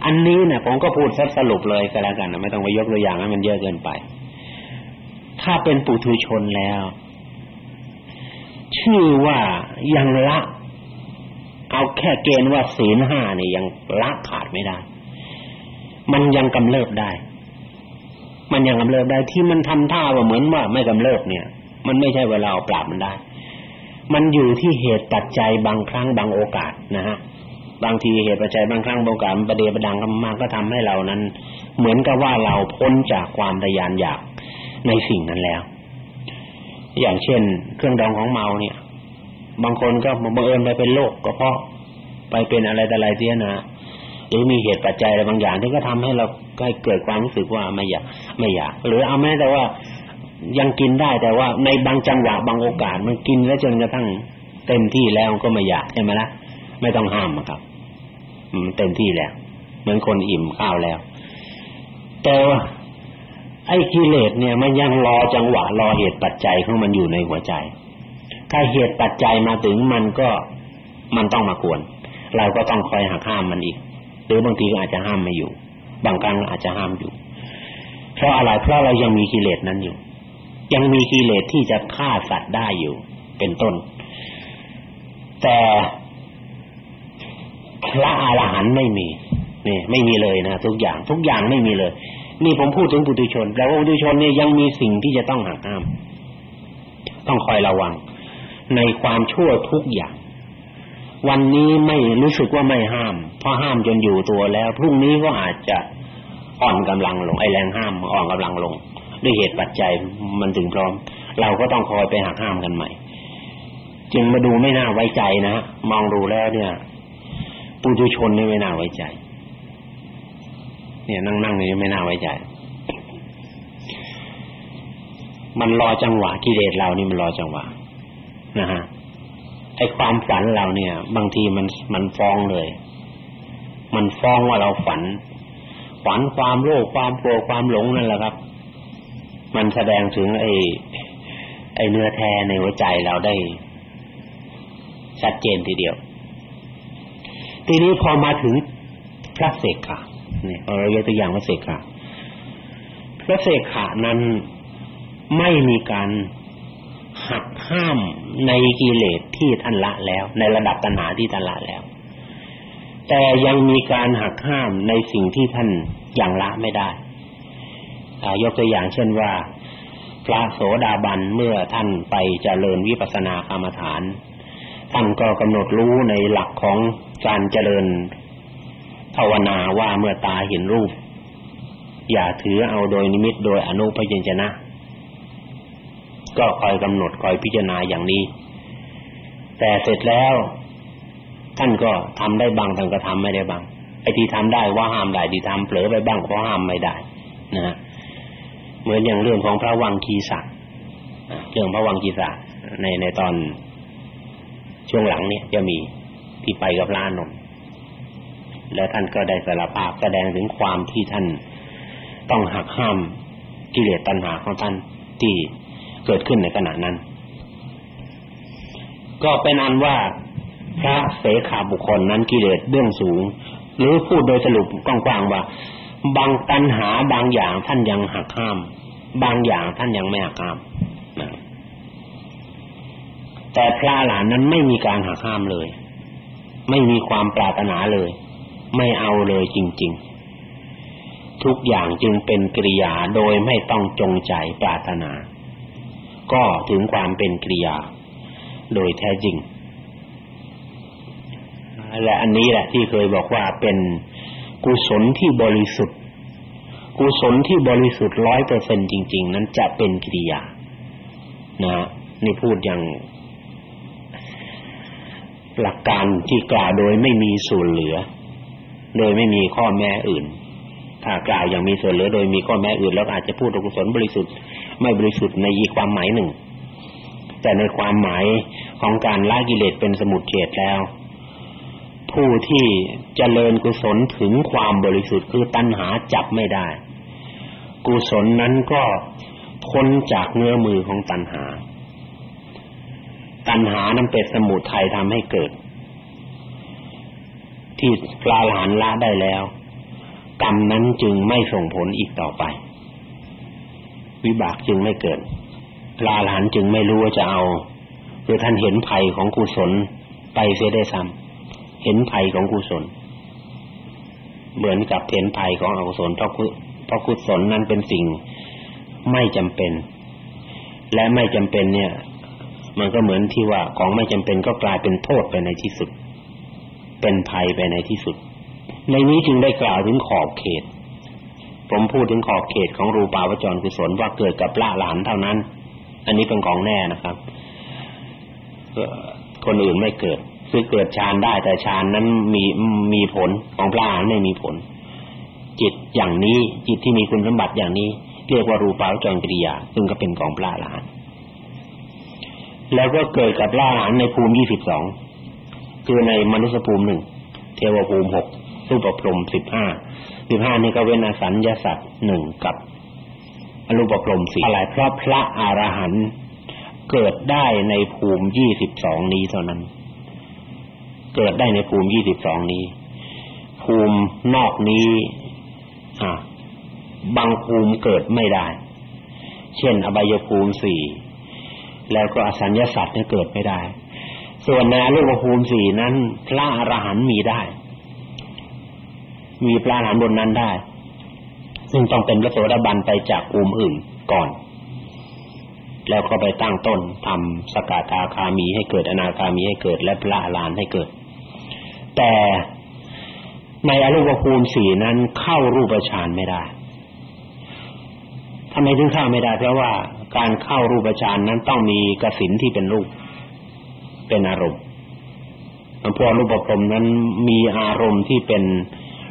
อันนี้นี่ยผมก็พูดสรุปเลยก็แล้วกันนะไม่ต้องไปยกตัวอย่างให้มันเยอะเกินไป ถ้าเป็นปุถุชนแล้ว ชื่อว่ายังละ เอาแค่เกณฑ์ว่าศีลห้านี่ยังละขาดไม่ได้ มันยังกำเริบได้ มันยังกำเริบได้ที่มันทำท่าว่าเหมือนว่าไม่กำเริบเนี่ย มันไม่ใช่เวลาเอาปราบมันได้ มันอยู่ที่เหตุปัจจัยบางครั้งบางโอกาสนะฮะบางทีเหตุปัจจัยบางครั้งบางการประเดประดังมากก็ทำให้เรานั้น เหมือนกับว่าเราพ้นจากความทะยานอยากในสิ่งนั้นแล้ว อย่างเช่น เครื่องดองของเมาเนี่ย บางคนก็บังเอิญไปเป็นโรคก็เพราะไปเป็นอะไรแต่อะไรเสียนะหรือมีเหตุปัจจัยอะไรบางอย่างที่ก็ทำให้เราใกล้เกิดความรู้สึกว่าไม่อยากไม่อยาก หรือเอาแม้แต่ว่ายังกินได้แต่ว่าในบางจังหวะบางโอกาส มันกินแล้วจนกระทั่งเต็มที่แล้วก็ไม่อยากใช่ไหมล่ะไม่ต้องห้ามครับมันเต็มที่แล้วเหมือนคนอิ่มข้าวแล้ว แต่ว่า ไอ้กิเลสเนี่ยมันยังรอจังหวะรอเหตุปัจจัยของมันอยู่ในหัวใจ ถ้าเหตุปัจจัยมาถึงมันก็มันต้องมากวน เราก็ต้องคอยหักห้ามมันอีก หรือบางทีก็อาจจะห้ามไม่อยู่ บางครั้งอาจจะห้ามอยู่ เพราะอะไรเพราะเรายังมีกิเลสนั้นอยู่ ยังมีกิเลสที่จะฆ่าสัตว์ได้อยู่ เป็นต้น แต่พระอรหันต์ไม่มีนี่ไม่มีเลยนะทุกอย่าง ทุกอย่างไม่มีเลย นี่ผมพูดถึงปุถุชนแปลว่าปุถุชนเนี่ยยังมีสิ่งที่จะต้องหักห้าม ต้องคอยระวัง ในความชั่วทุกอย่าง วันนี้ไม่รู้สึกว่าไม่ห้ามเพราะห้ามจนอยู่ตัวแล้วพรุ่งนี้ก็อาจจะอ่อนกำลังลงไอแรงห้ามอ่อนกำลังลง ด้วยเหตุปัจจัยมันถึงพร้อม เราก็ต้องคอยไปหักห้ามกันใหม่ จึงมาดูไม่น่าไว้ใจนะมองดูแล้วเนี่ยปุถุชนนี่ไม่น่าไว้ใจ เนี่ยนั่งๆนี่ไม่น่าไว้ใจ มันรอจังหวะกิเลสเรานี่มันรอจังหวะนะฮะไอ้ความฝันเราเนี่ย บางทีมันมันฟ้องเลย มันฟ้องว่าเราฝัน ฝันความโลภความโกรธความหลงนั่นแหละครับ มันแสดงถึงไอ้ไอ้เนื้อแท้ในหัวใจเราได้ชัดเจนทีเดียว ทีนี้พอมาถึงพระเสกขา เนี่ยเรายกตัวอย่างพระเสกขาพระเสกขานั้นไม่มีการหักห้ามในกิเลสที่ท่านละแล้ว ในระดับตัณหาที่ท่านละแล้ว แต่ยังมีการหักห้ามในสิ่งที่ท่านยังละไม่ได้ยกตัวอย่างเช่นว่าพระโสดาบันเมื่อท่านไปเจริญวิปัสสนากรรมฐาน ท่านก็กำหนดรู้ในหลักของการเจริญ ภาวนาว่าเมื่อตาเห็นรูป อย่าถือเอาโดยนิมิตโดยอนุพยัญชนะ ก็คอยกำหนดคอยพิจารณาอย่างนี้ แต่เสร็จแล้ว ท่านก็ทำได้บางท่านก็ทำไม่ได้บางไอ้ที่ทำได้ว่าห้ามได้ที่ทำเผลอไปบ้างเพราะห้ามไม่ได้นะเหมือนอย่างเรื่องของพระวังคีสักเรื่องพระวังคีสักในในตอนช่วงหลังเนี่ยจะมีที่ไปกับพระนนท์ แล้วท่านก็ได้สารภาพแสดงถึงความที่ท่านต้องหักห้ามกิเลสตัณหาของท่านที่เกิดขึ้นในขณะนั้น ก็เป็นอันว่าพระเสขาบุคคลนั้นกิเลสเบื้องสูง หรือพูดโดยสรุปกว้างๆว่า บางตัณหาบางอย่างท่านยังหักห้าม บางอย่างท่านยังไม่หักห้ามแต่พระหลานนั้นไม่มีการหักห้ามเลย ไม่มีความปรารถนาเลย ไม่เอาเลยจริง ๆ ทุกอย่างจึงเป็นกิริยาโดยไม่ต้องจงใจปรารถนา ก็ถึงความเป็นกิริยา โดยแท้จริง และอันนี้แหละที่เคยบอกว่าเป็นกุศลที่บริสุทธิ์ กุศลที่บริสุทธิ์ร้อยเปอร์เซ็นจริง ๆ นั้นจะเป็นกิริยา นะนี่พูดอย่างหลักการที่กล่าวโดยไม่มีส่วนเหลือ โดยไม่มีข้อแม้อื่น ถ้ากล่าวอย่างมีส่วนเหลือโดยมีข้อแม้อื่นแล้วอาจจะพูดอกุศลบริสุทธิ์ไม่บริสุทธิ์ในอีกความหมายหนึ่ง แต่ในความหมายของการละกิเลสเป็นสมุทเฉดแล้ว ผู้ที่เจริญกุศลถึงความบริสุทธิ์คือตัณหาจับไม่ได้ กุศลนั้นก็พ้นจากเนื้อมือของตัณหา ตัณหานั้นเป็นสมุทัยทำให้เกิด ที่ปลาหลานละได้แล้ว กรรมนั้นจึงไม่ส่งผลอีกต่อไป วิบากจึงไม่เกิดปลาหลานจึงไม่รู้ว่าจะเอาคือท่านเห็นภัยของกุศลไปเสียได้ซ้ำเห็นภัยของกุศล เหมือนกับเห็นภัยของอกุศลเพราะเพราะกุศลนั้นเป็นสิ่งไม่จำเป็น และไม่จำเป็นเนี่ย มันก็เหมือนที่ว่าของไม่จำเป็นก็กลายเป็นโทษไปในที่สุด เป็นภัยไปในที่สุด ในนี้จึงได้กล่าวถึงขอบเขต ผมพูดถึงขอบเขตของรูปาวจรกุศลว่าเกิดกับละหลานเท่านั้น อันนี้เป็นของแน่นะครับ คนอื่นไม่เกิด คือเกิดฌานได้แต่ฌานนั้นมีมีผลของพระอรหันต์ไม่มีผล จิตอย่างนี้จิตที่มีคุณสมบัติอย่างนี้ เรียกว่ารูปาวจรกิริยา ซึ่งก็เป็นของพระอรหันต์แล้วก็เกิดกับพระอรหันต์ในภูมิ22 คือในมนุษยภูมิหนึ่งเทวภูมิ6รูปพรหม15 15นี่ก็เว้นอสัญญาสัตว์1กับอรูปพรหม4อะไรเพราะพระอรหันต์เกิดได้ในภูมิ22นี้เท่านั้น เกิดได้ในภูมิ22นี้ ภูมินอกนี้อ่าบางภูมิเกิดไม่ได้ เช่น อบายภูมิสี่แล้วก็อสัญญาสัตว์เนี่ยเกิดไม่ได้ ส่วนในอรูปภูมิสี่นั้น พระอรหันต์มีได้ มีพระอรหันต์บนนั้นได้ ซึ่งต้องเป็นพระโสดาบันไปจากภูมิอื่นก่อน แล้วก็ไปตั้งต้นทำสกทาคามีให้เกิดอนาคามีให้เกิด และพระอรหันต์ให้เกิด แต่ในอรูปภูมิสี่นั้นเข้ารูปฌานไม่ได้ทำไมถึงเข้าไม่ได้เพราะว่าการเข้ารูปฌานนั้นต้องมีกสินที่เป็นรูป เป็นอารมณ์พวกรูปภพนั้นมีอารมณ์ที่เป็น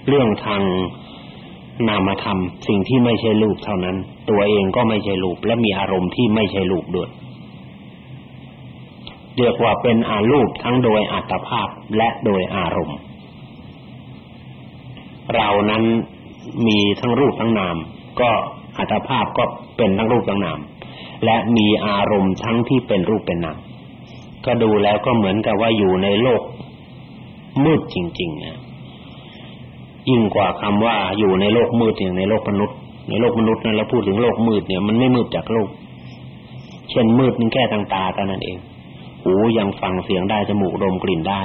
เรื่องทางนามธรรม สิ่งที่ไม่ใช่รูปเท่านั้น ตัวเองก็ไม่ใช่รูป และมีอารมณ์ที่ไม่ใช่รูปด้วยเรียกว่าเป็นอารูปทั้งโดยอัตภาพและโดยอารมณ์ เรานั้นมีทั้งรูปทั้งนาม ก็อัตภาพก็เป็นทั้งรูปทั้งนาม และมีอารมณ์ทั้งที่เป็นรูปเป็นนาม ก็ดูแล้วก็เหมือนกับว่าอยู่ในโลกมืดจริงๆนะยิ่งกว่าคำว่าอยู่ในโลกมืดอย่างในโลกมนุษย์ในโลกมนุษย์นั้นเราพูดถึงโลกมืดเนี่ยมันไม่มืดจากโลก เช่นมืดมันแค่ทางตาเท่านั้นเอง หูยังฟังเสียงได้จมูกดมกลิ่นได้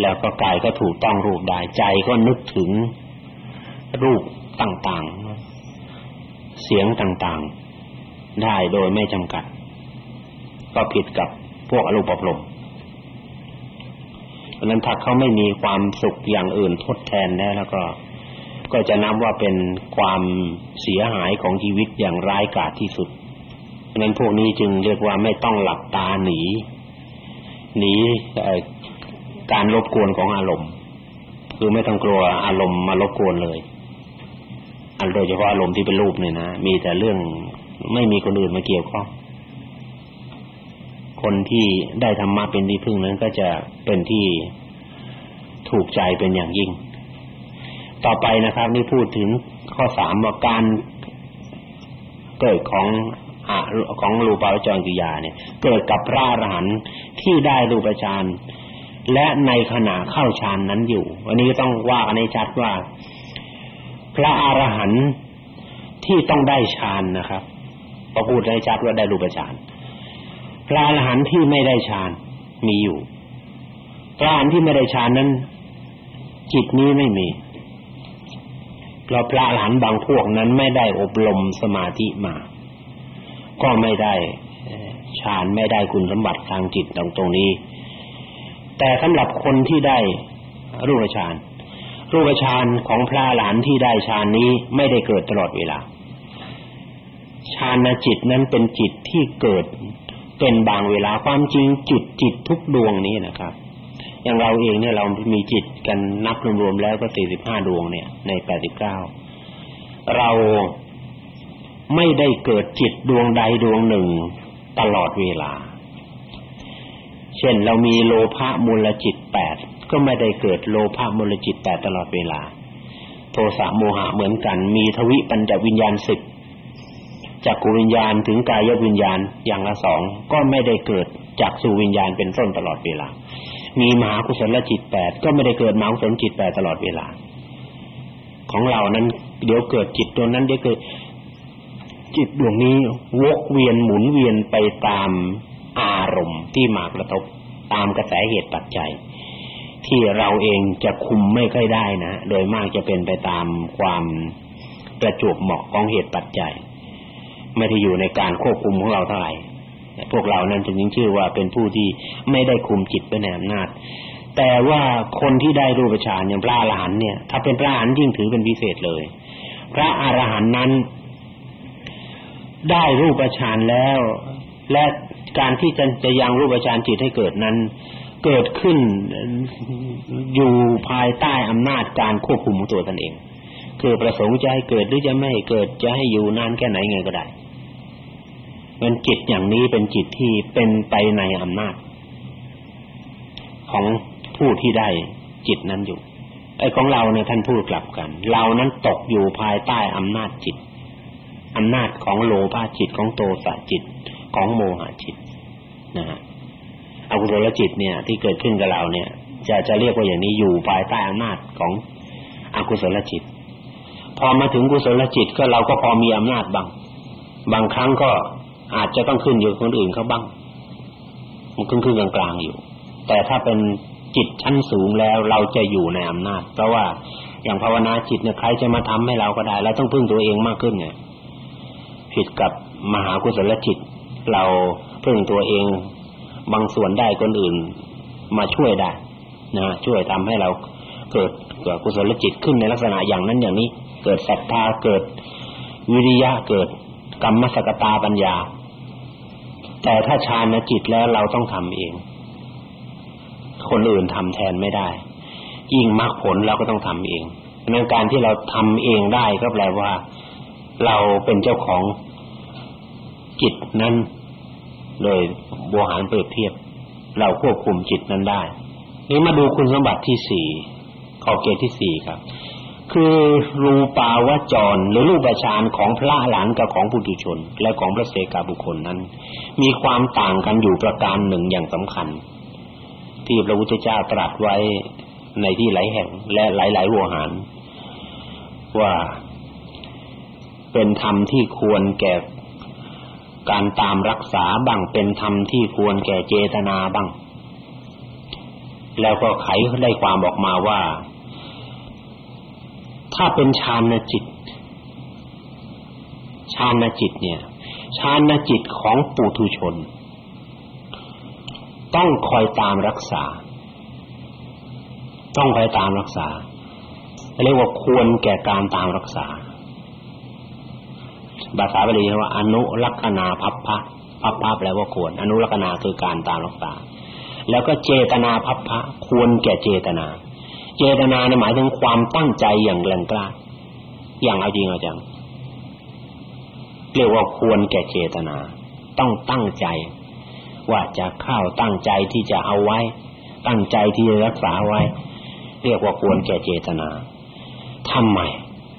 แล้วก็กายก็ถูกต้องรูปได้ใจก็นึกถึงรูปต่างๆ เสียงต่างๆ ได้โดยไม่จำกัด ก็ผิดกับ พวกอรูปภพเพราะนั้นถ้าเขาไม่มีความสุขอย่างอื่นทดแทนแล้วแล้วก็ก็จะนับว่าเป็นความเสียหายของชีวิตอย่างร้ายกาจที่สุดเพราะนั้นพวกนี้จึงเรียกว่าไม่ต้องหลับตาหนีหนีการรบกวนของอารมณ์คือไม่ต้องกลัวอารมณ์มารบกวนเลย อันโดยเฉพาะอารมณ์ที่เป็นรูปเนี่ยนะ มีแต่เรื่องไม่มีคนอื่นมาเกี่ยวข้อง คนที่ได้ธรรมะเป็นที่พึ่งนั้นก็จะเป็นที่ถูกใจเป็นอย่างยิ่ง ต่อไปนะครับ นี่พูดถึงข้อสามว่าการเกิดของอของรูปาวจรกิยาเนี่ย เกิดกับพระอรหันต์ที่ได้รูปฌานและในขณะเข้าฌานนั้นอยู่วันนี้ต้องว่ากันให้ชัดว่า พระอรหันต์ที่ต้องได้ฌานนะครับพอพูดให้ชัดว่าได้รูปฌาน พระอรหันต์ที่ไม่ได้ฌานมีอยู่พระอรหันต์ที่ไม่ได้ฌานนั้น จิตนี้ไม่มีเพราะพระอรหันต์บางพวกนั้นไม่ได้อบรมสมาธิมา ก็ไม่ได้ฌานไม่ได้คุณสมบัติทางจิตตรงตรงนี้ แต่สำหรับคนที่ได้รูปฌานรูปฌานของพระหลานที่ได้ฌานนี้ไม่ได้เกิดตลอดเวลาฌานจิตนั้นเป็นจิตที่เกิด เป็นบางเวลาความจริงจิตจิตทุกดวงนี้นะครับ อย่างเราเองเนี่ยเรามีจิตกันนับรวมๆแล้วก็45ดวงเนี่ย ใน89เก้าเราไม่ได้เกิดจิตดวงใดดวงหนึ่งตลอดเวลา เช่นเรามีโลภะมูลจิต8ก็ไม่ได้เกิดโลภะมูลจิตแต่ตลอดเวลา โทสะโมหะเหมือนกัน มีทวิปัญจวิญญาณสิบ จากกุวิญญาณถึงกายวิญญาณอย่างละสองก็ไม่ได้เกิดจากสู่วิญญาณเป็นต้นตลอดเวลา มีมหากุศลจิตแปดก็ไม่ได้เกิดมหากุศลจิตแปดตลอดเวลา ของเรานั้นเดี๋ยวเกิดจิตตัวนั้นเดี๋ยวเกิดจิตดวงนี้วกเวียนหมุนเวียนไปตามอารมณ์ที่มากระทบตามกระแสเหตุปัจจัย ที่เราเองจะคุมไม่ค่อยได้นะ โดยมากจะเป็นไปตามความประจวบเหมาะของเหตุปัจจัย ไม่ได้อยู่ในการควบคุมของเราเท่าไหร่พวกเรานั้นจึงชื่อว่าเป็นผู้ที่ไม่ได้คุมจิตไปในอำนาจ แต่ว่าคนที่ได้รูปฌานอย่างพระอรหันเนี่ย ถ้าเป็นพระอรหันยิ่งถือเป็นพิเศษเลย พระอรหันนั้น ได้รูปฌานแล้ว และการที่จะจะยังรูปฌานจิตให้เกิดนั้น เกิดขึ้นอยู่ภายใต้อำนาจการควบคุมของตัวตนเองคคือประสงค์จะให้เกิดหรือจะไม่เกิดจะให้อยู่นานแค่ไหนไงก็ได้ เป็นจิตอย่างนี้เป็นจิตที่เป็นไปในอำนาจ ของผู้ที่ได้จิตนั้นอยู่ไอ้ของเราเนี่ยท่านพูดกลับกัน เรานั้นตกอยู่ภายใต้อำนาจจิตอำนาจของโลภะจิตของโทสะจิตของโมหะจิตนะฮะอกุศลจิตเนี่ย ที่เกิดขึ้นกับเราเนี่ย จะจะเรียกว่าอย่างนี้อยู่ภายใต้อำนาจของอกุศลจิต พอมาถึงกุศลจิตก็เราก็พอมีอำนาจบาง บางครั้งก็ อาจจะต้องขึ้นอยู่คนอื่นเขาบ้างมันขึ้นขึ้นกลางๆอยู่ แต่ถ้าเป็นจิตชั้นสูงแล้วเราจะอยู่ในอำนาจเพราะว่าอย่างภาวนาจิตเนี่ยใครจะมาทำให้เราก็ได้เราต้องพึ่งตัวเองมากขึ้นเนี่ยผิดกับมหากุศลจิต เราพึ่งตัวเองบางส่วนได้คนอื่นมาช่วยได้นะช่วยทำให้เราเกิดเกิดกุศลจิตขึ้นในลักษณะอย่างนั้นอย่างนี้ เกิดศรัทธาเกิดวิริยะเกิดกรรมสกตาปัญญา แต่ถ้าฌานจิตแล้วเราต้องทำเอง คนอื่นทำแทนไม่ได้ ยิ่งมรรคผลเราก็ต้องทำเองในการที่เราทำเองได้ก็แปลว่า เราเป็นเจ้าของจิตนั้น โดยโบหารเปรียบเทียบ เราควบคุมจิตนั้นได้ นี่มาดูคุณสมบัติที่สี่ข้อเกณฑ์ที่สี่ครับ คือรูปาวจรหรือรูปฌานของพระหลานกับของปุถุชน และของพระเสกาบุคคลนั้น มีความต่างกันอยู่ประการหนึ่งอย่างสำคัญ ที่พระพุทธเจ้าตรัสไว้ในที่หลายแห่ง และหลายๆโวหารว่าเป็นธรรมที่ควรแก่การตามรักษาบ้างเป็นธรรมที่ควรแก่เจตนาบ้าง แล้วก็ไขได้ความออกมาว่า ถ้าเป็นฌานจิตฌานจิตเนี่ยฌานจิตของปุถุชน ต้องคอยตามรักษา ต้องคอยตามรักษาเรียกว่าควรแก่การตามรักษาภาษาบาลีเรียกว่า อนุลักษณาพัพพะพัพพะแปลว่าควร อนุลักษณาคือการตามรักษา แล้วก็เจตนาพัพพะควรแก่เจตนา เจตนาเนี่ยหมายถึงความตั้งใจอย่างแรงกล้าอย่างเอาจริงเอาจังเรียกว่าควรแก่เจตนา ต้องตั้งใจ ว่าจะเข้าตั้งใจที่จะเอาไว้ ตั้งใจที่จะรักษาไว้ เรียกว่าควรแก่เจตนาทำไม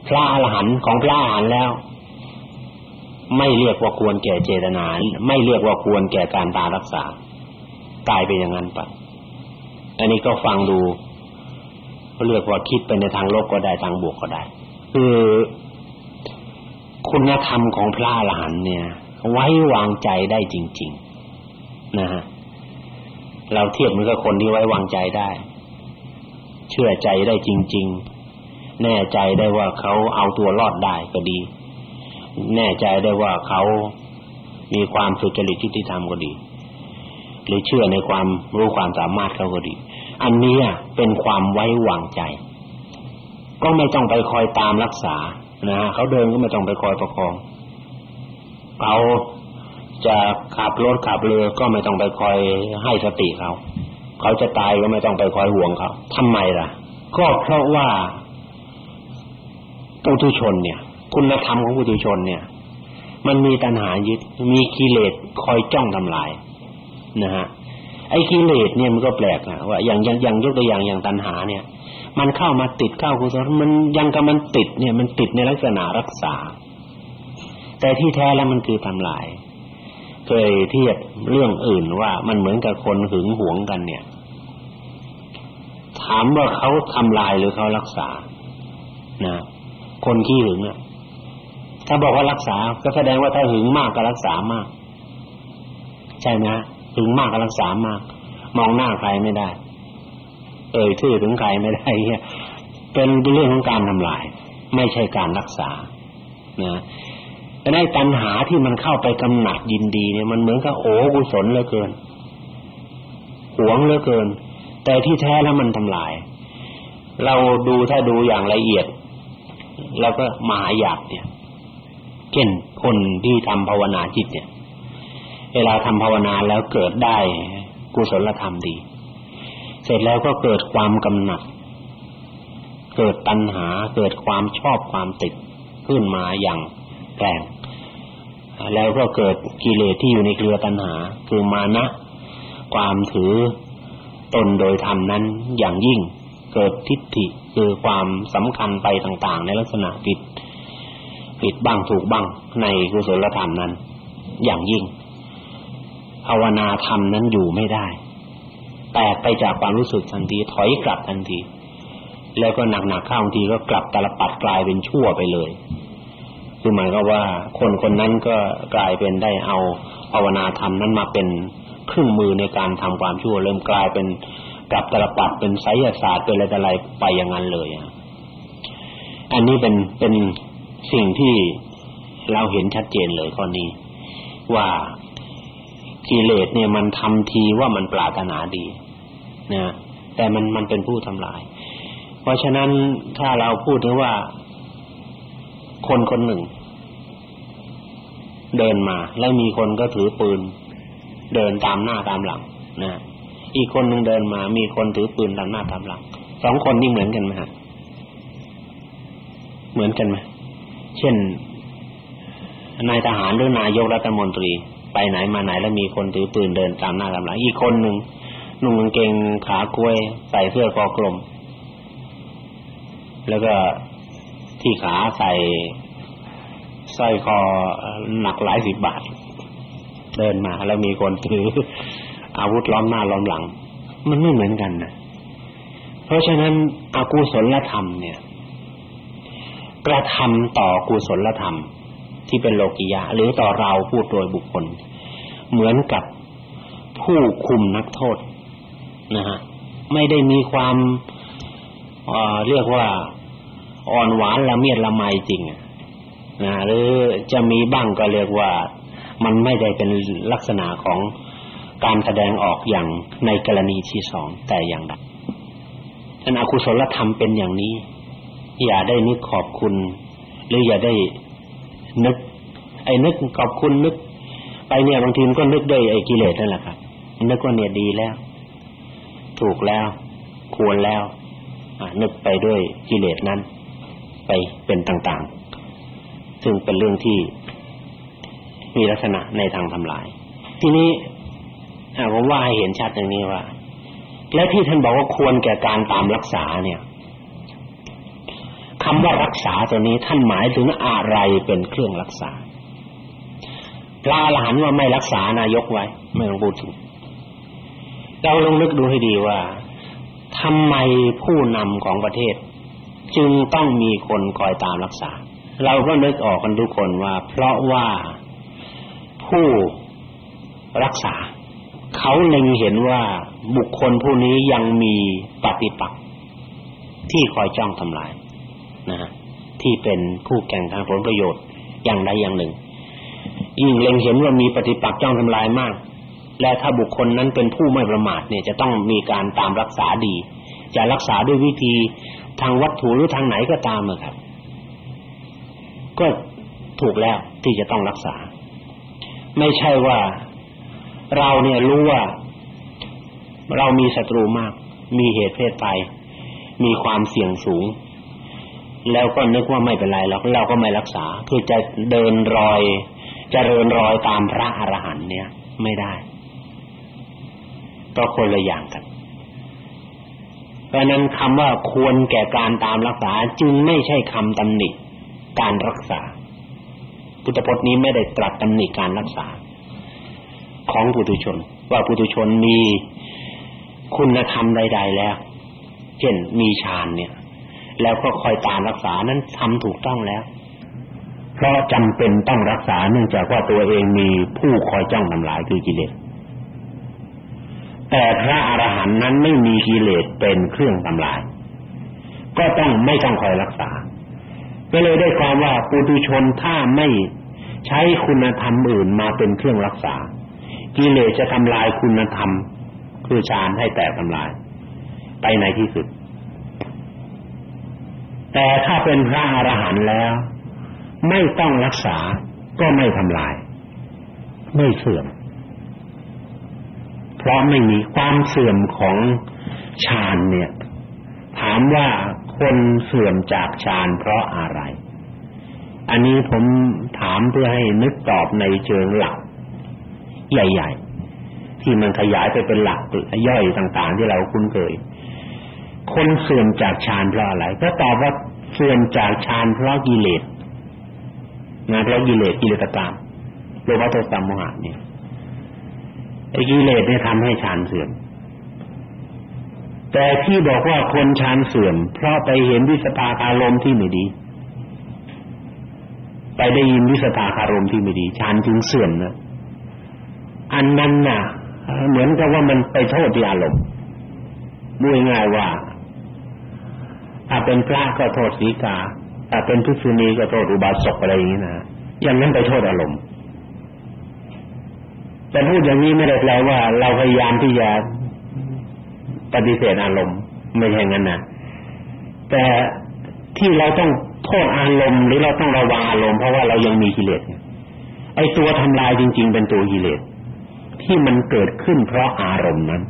พระอรหันต์ของพระอรหันต์แล้ว ไม่เรียกว่าควรแก่เจตนา ไม่เรียกว่าควรแก่การตารักษากลายเป็นอย่างนั้นไปอันนี้ก็ฟังดู เขาเรียกว่าคิดไปในทางลบก็ได้ทางบวกก็ได้คือคุณธรรมของพระอรหันต์เนี่ย ไว้วางใจได้จริง ๆ นะฮะเราเทียบมันกับคนที่ไว้วางใจได้ เชื่อใจได้จริง ๆ แน่ใจได้ว่าเขาเอาตัวรอดได้ก็ดี แน่ใจได้ว่าเขามีความสุจริตยุติธรรมก็ดี หรือเชื่อในความรู้ความสามารถเขาก็ดี อันนี้เป็นความไว้วางใจ ก็ไม่ต้องไปคอยตามรักษานะฮะเขาเดินก็ไม่ต้องไปคอยประคองเขาจะขับรถขับเรือก็ไม่ต้องไปคอยให้สติเขา เขาจะตายก็ไม่ต้องไปคอยห่วงเขาทำไมล่ะ ก็เพราะว่าปุถุชนเนี่ย คุณธรรมของปุถุชนเนี่ย มันมีตัณหายึดมีกิเลสคอยจ้องทำลายนะฮะ ไอ้กิเลสเนี่ยมันก็แปลกนะว่าอย่างอย่างอย่างยกตัวอย่างอย่างตัณหาเนี่ย มันเข้ามาติดเข้ากุศลมันยังกับมันติดเนี่ยมันติดในลักษณะรักษา แต่ที่แท้แล้วมันคือทำลาย เคยเทียบเรื่องอื่นว่ามันเหมือนกับคนหึงหวงกันเนี่ย ถามว่าเขาทำลายหรือเขารักษานะคนขี้หึงอะถ้าบอกว่ารักษาก็แสดงว่าถ้าหึงมากก็รักษามาก ใช่ไหม หึงมากก็รักษามาก มองหน้าใครไม่ได้ เอ่ยชื่อถึงใครไม่ได้เนี่ยเป็นเรื่องของการทำลาย ไม่ใช่การรักษานะแต่ในตัณหาที่มันเข้าไปกำหนัดยินดีเนี่ยมันเหมือนกับโอ้กุศลเหลือเกินหวงเหลือเกิน แต่ที่แท้แล้วมันทำลาย เราดูถ้าดูอย่างละเอียด แล้วก็มหายาบเนี่ยเช่นคนที่ทำภาวนาจิตเนี่ย เวลาทำภาวนาแล้วเกิดได้กุศลธรรมดี เสร็จแล้วก็เกิดความกำหนัด เกิดตัณหาเกิดความชอบความติดขึ้นมาอย่างแรงแล้วก็เกิดกิเลสที่อยู่ในเครือตัณหา คือมานะ ความถือตนโดยธรรมนั้นอย่างยิ่ง เกิดทิฏฐิคือความสำคัญไปต่างๆ ในลักษณะผิดผิดบ้างถูกบ้างในกุศลธรรมนั้น อย่างยิ่ง ภาวนาธรรมนั้นอยู่ไม่ได้ แตกไปจากความรู้สึกทันทีถอยกลับทันที แล้วก็หนักๆเข้าบางทีก็กลับตลปัดกลายเป็นชั่วไปเลยคือหมายก็ว่าคนคนนั้นก็กลายเป็นได้เอาภาวนาธรรมนั้นมาเป็นเครื่องมือในการทำความชั่ว เริ่มกลายเป็นกลับตลปัดเป็นไสยศาสตร์เป็นอะไรต่ออะไรไปอย่างนั้นเลยอันนี้เป็นเป็นสิ่งที่เราเห็นชัดเจนเลยข้อนี้ ว่า กิเลสเนี่ยมันทำทีว่ามันปรารถนาดีนะแต่มันมันเป็นผู้ทำลาย เพราะฉะนั้นถ้าเราพูดถึงว่าคนคนหนึ่ง เดินมา แล้วมีคนก็ถือปืน เดินตามหน้าตามหลังนะอีกคนหนึ่งเดินมา มีคนถือปืนตามหน้าตามหลังสองคนนี่เหมือนกันไหมฮะเหมือนกันไหมเช่นนายทหารหรือนายกรัฐมนตรี ไปไหนมาไหนแล้วมีคนถือปืนเดินตามหน้าตามหลังอีกคนหนึ่งนุ่งกางเกงขากล้วย ใส่เสื้อคอกลม แล้วก็ที่ขาใส่สร้อยคอหนักหลายสิบบาท เดินมาแล้วมีคนถืออาวุธล้อมหน้าล้อมหลัง มันไม่เหมือนกันนะเพราะฉะนั้นอากุศลธรรมเนี่ยกระทำต่อกุศลธรรม ที่เป็นโลกิยะ หรือต่อเราพูดโดยบุคคล เหมือนกับผู้คุมนักโทษนะฮะไม่ได้มีความเเรียกว่าอ่อนหวานละเมียดละไมจริงนะหรือจะมีบ้างก็เรียกว่ามันไม่ได้เป็นลักษณะของการแสดงออกอย่างในกรณีที่สองแต่อย่างใดท่านอกุศลธรรมเป็นอย่างนี้ อย่าได้นึกขอบคุณ หรืออย่าได้ นึก ไอ้นึกขอบคุณนึก ไปเนี่ยบางทีมันก็นึกด้วยไอ้กิเลสนั่นแหละครับนึกว่าเนี่ยดีแล้ว ถูกแล้ว ควรแล้วนึกไปด้วยกิเลสนั้น ไปเป็นต่างๆ ซึ่งเป็นเรื่องที่มีลักษณะในทางทำลาย ทีนี้ผมว่าให้เห็นชัดอย่างนี้ว่า และที่ท่านบอกว่าควรแก่การตามรักษาเนี่ย คำว่ารักษาตัวนี้ท่านหมายถึงอะไรเป็นเครื่องรักษาพระอรหันต์ว่าไม่รักษานายกไว้ ไม่ต้องพูดถึงเราลองนึกดูให้ดีว่าทำไมผู้นำของประเทศ จึงต้องมีคนคอยตามรักษา เราก็นึกออกกันทุกคนว่า เพราะว่าผู้รักษา เขาเล็งเห็นว่าบุคคลผู้นี้ยังมีปฏิปักษ์ที่คอยจ้องทำลาย นะฮะที่เป็นคู่แข่งทางผลประโยชน์อย่างใดอย่างหนึ่ง ยิ่งเล็งเห็นว่ามีปฏิปักษ์จ้องทำลายมาก และถ้าบุคคลนั้นเป็นผู้ไม่ประมาทเนี่ยจะต้องมีการตามรักษาดี จะรักษาด้วยวิธีทางวัตถุหรือทางไหนก็ตามครับ ก็ถูกแล้วที่จะต้องรักษา ไม่ใช่ว่าเราเนี่ยรู้ว่า เรามีศัตรูมาก มีเหตุเพศภัยมีความเสี่ยงสูง แล้วก็นึกว่าไม่เป็นไรแล้วเราก็ไม่รักษา คือจะเดินรอยจะเดินรอยตามพระอรหันต์เนี่ย ไม่ได้ ก็คนละอย่างกันเพราะนั้นคำว่าควรแก่การตามรักษาจึงไม่ใช่คำตำหนิการรักษา พุทธพจน์นี้ไม่ได้ตรัสตำหนิการรักษา ของปุถุชน ว่าปุถุชนมีคุณธรรมใด ๆ แล้ว เช่นมีฌานเนี่ย แล้วก็คอยตามรักษานั้นทำถูกต้องแล้ว เพราะจำเป็นต้องรักษาเนื่องจากว่าตัวเองมีผู้คอยจ้องทำลายคือกิเลสแต่พระอรหันต์นั้นไม่มีกิเลสเป็นเครื่องทำลาย ก็ต้องไม่ต้องคอยรักษาก็เลยได้ความว่าปุถุชนถ้าไม่ใช้คุณธรรมอื่นมาเป็นเครื่องรักษา กิเลสจะทำลายคุณธรรม คือฌานให้แตกทำลาย ไปในที่สุด แต่ถ้าเป็นพระอรหันต์แล้ว ไม่ต้องรักษาก็ไม่ทำลาย ไม่เสื่อม เพราะไม่มีความเสื่อมของฌานเนี่ย ถามว่าคคนเสื่อมจากฌานเพราะอะไร อันนี้ผมถามเพื่อให้นึกตอบในเชิงหลัก ใหญ่ ๆ ที่มันขยายไปเป็นหลักย่อยต่าง ๆ ที่เราคุ้นเคย คนเสื่อมจากฌานเพราะอะไรก็ตอบว่าเสื่อมจากฌานเพราะกิเลสนะเพราะกิเลสกิเลสกรรมโลภะโทสะโมหะเนี่ยไอ้กิเลสเนี่ยทำให้ฌานเสื่อม แต่ที่บอกว่าคนฌานเสื่อม เพราะไปเห็นวิสภาคารมที่ไม่ดี ไปได้ยินวิสภาคารมที่ไม่ดีฌานจึงเสื่อมนะอันนั้นน่ะ เหมือนกับว่ามันไปโทษที่อารมณ์ด้วยง่ายว่า ถ้าเป็นพระก็โทษสีกาถ้าเป็นภิกษุณีก็โทษอุบาสกอะไรอย่างนี้นะอย่างนั้นไปโทษอารมณ์แต่พูดอย่างนี้ไม่ได้แปลว่า เราพยายามที่จะปฏิเสธอารมณ์ไม่ใช่งั้นนะแต่ที่เราต้องโทษอารมณ์หรือเราต้องระวังอารมณ์เพราะว่าเรายังมีกิเลสไอ้ตัวทำลายจริง ๆ เป็นตัวกิเลสที่มันเกิดขึ้นเพราะอารมณ์นั้น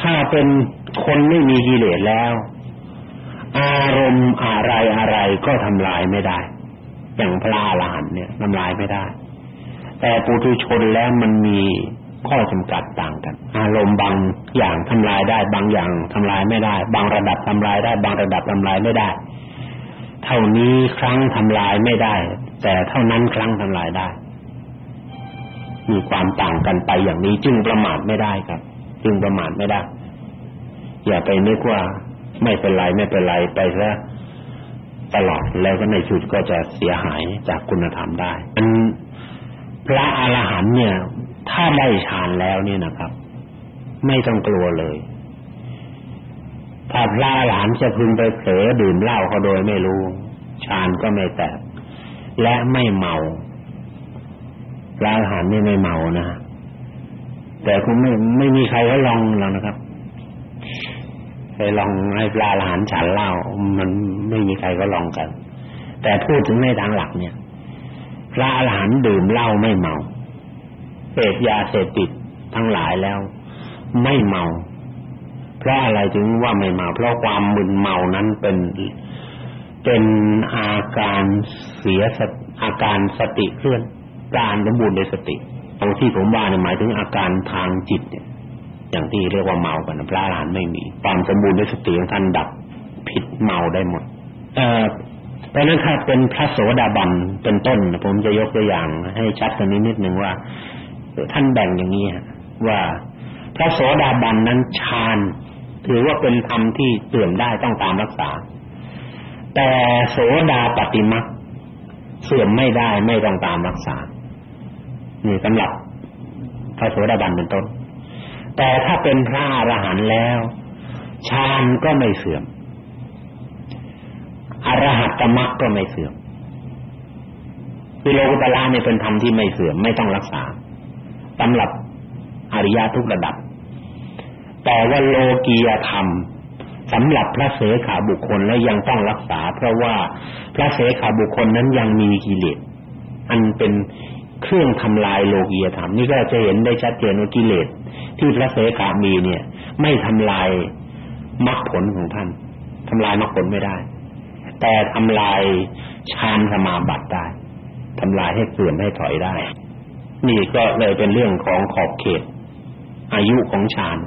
ถ้าเป็น คนไม่มีกิเลสแล้ว อารมณ์อะไรอะไรก็ทำลายไม่ได้ อย่างพระอรหันต์เนี่ยทำลายไม่ได้ แต่ปุถุชนแล้วมันมีข้อจำกัดต่างกัน อารมณ์บางอย่างทำลายได้ บางอย่างทำลายไม่ได้ บางระดับทำลายได้ บางระดับทำลายไม่ได้ เท่านี้ครั้งทำลายไม่ได้ แต่เท่านั้นครั้งทำลายได้ มีความต่างกันไปอย่างนี้จึงประมาทไม่ได้ครับ จึงประมาทไม่ได้ อย่าไปนึกว่าไม่เป็นไรไม่เป็นไรไปซะตลอดแล้วก็ในสุดก็จะเสียหายจากคุณธรรมได้พระอรหันต์เนี่ย ถ้าได้ฌานแล้วเนี่ยนะครับ ไม่ต้องกลัวเลย ถ้าพระอรหันต์จะพึงไปเผลอดื่มเหล้าเขาโดยไม่รู้ฌานก็ไม่แตกและไม่เมาพระอรหันต์นี่ไม่เมานะแต่คงไม่ไม่มีใครเขาลองหรอกนะครับ ไปลองให้ปลาหลานฉันเล้ามันไม่มีใครก็ลองกัน แต่พูดถึงในทางหลักเนี่ยพระอรหันต์ดื่มเหล้าไม่เมาเสพยาเสพติดทั้งหลายแล้ว ไม่เมา เพราะอะไรถึงว่าไม่เมา เพราะความมึนเมานั้นเป็นเป็นอาการเสียสอาการสติเคลื่อนการสมบูรณ์ในสติเอาที่ผมว่าเนี่ยหมายถึงอาการทางจิตเนี่ย อย่างที่เรียกว่าเมากันพระอรหันต์ไม่มีความสมบูรณ์ในสติของท่านดับผิดเมาได้หมด เอ่อเพราะนั้นถ้าเป็นพระโสดาบันเป็นต้น ผมจะยกตัวอย่างให้ชัดกันนิดนิดหนึ่งว่า ท่านแบ่งอย่างนี้ว่าพระโสดาบันนั้นฌานถือว่าเป็นธรรมที่เสื่อมได้ต้องตามรักษา แต่โสดาปฏิมักเสื่อมไม่ได้ไม่ต้องตามรักษานี่สำหรับพระโสดาบันเป็นต้น แต่ถ้าเป็นพระอรหันต์แล้วฌานก็ไม่เสื่อมอรหัตมรรคก็ไม่เสื่อมคือโลกุตละเนี่ยเป็นธรรมที่ไม่เสื่อมไม่ต้องรักษาสำหรับอริยทุกระดับ แต่ว่าโลกียธรรมสำหรับพระเสขาบุคคลและยังต้องรักษา เพราะว่าพระเสขาบุคคลนั้นยังมีกิเลสอันเป็นเครื่องทำลายโลกียธรรมนี่ก็จะเห็นได้ชัดเจนว่ากิเลส ที่พระเสขามีเนี่ย ไม่ทำลายมรรคผลของท่านทำลายมรรคผลไม่ได้ แต่ทำลายฌานสมาบัติได้ทำลายให้เสื่อมให้ถอยได้ นี่ก็เลยเป็นเรื่องของขอบเขต อายุของฌาน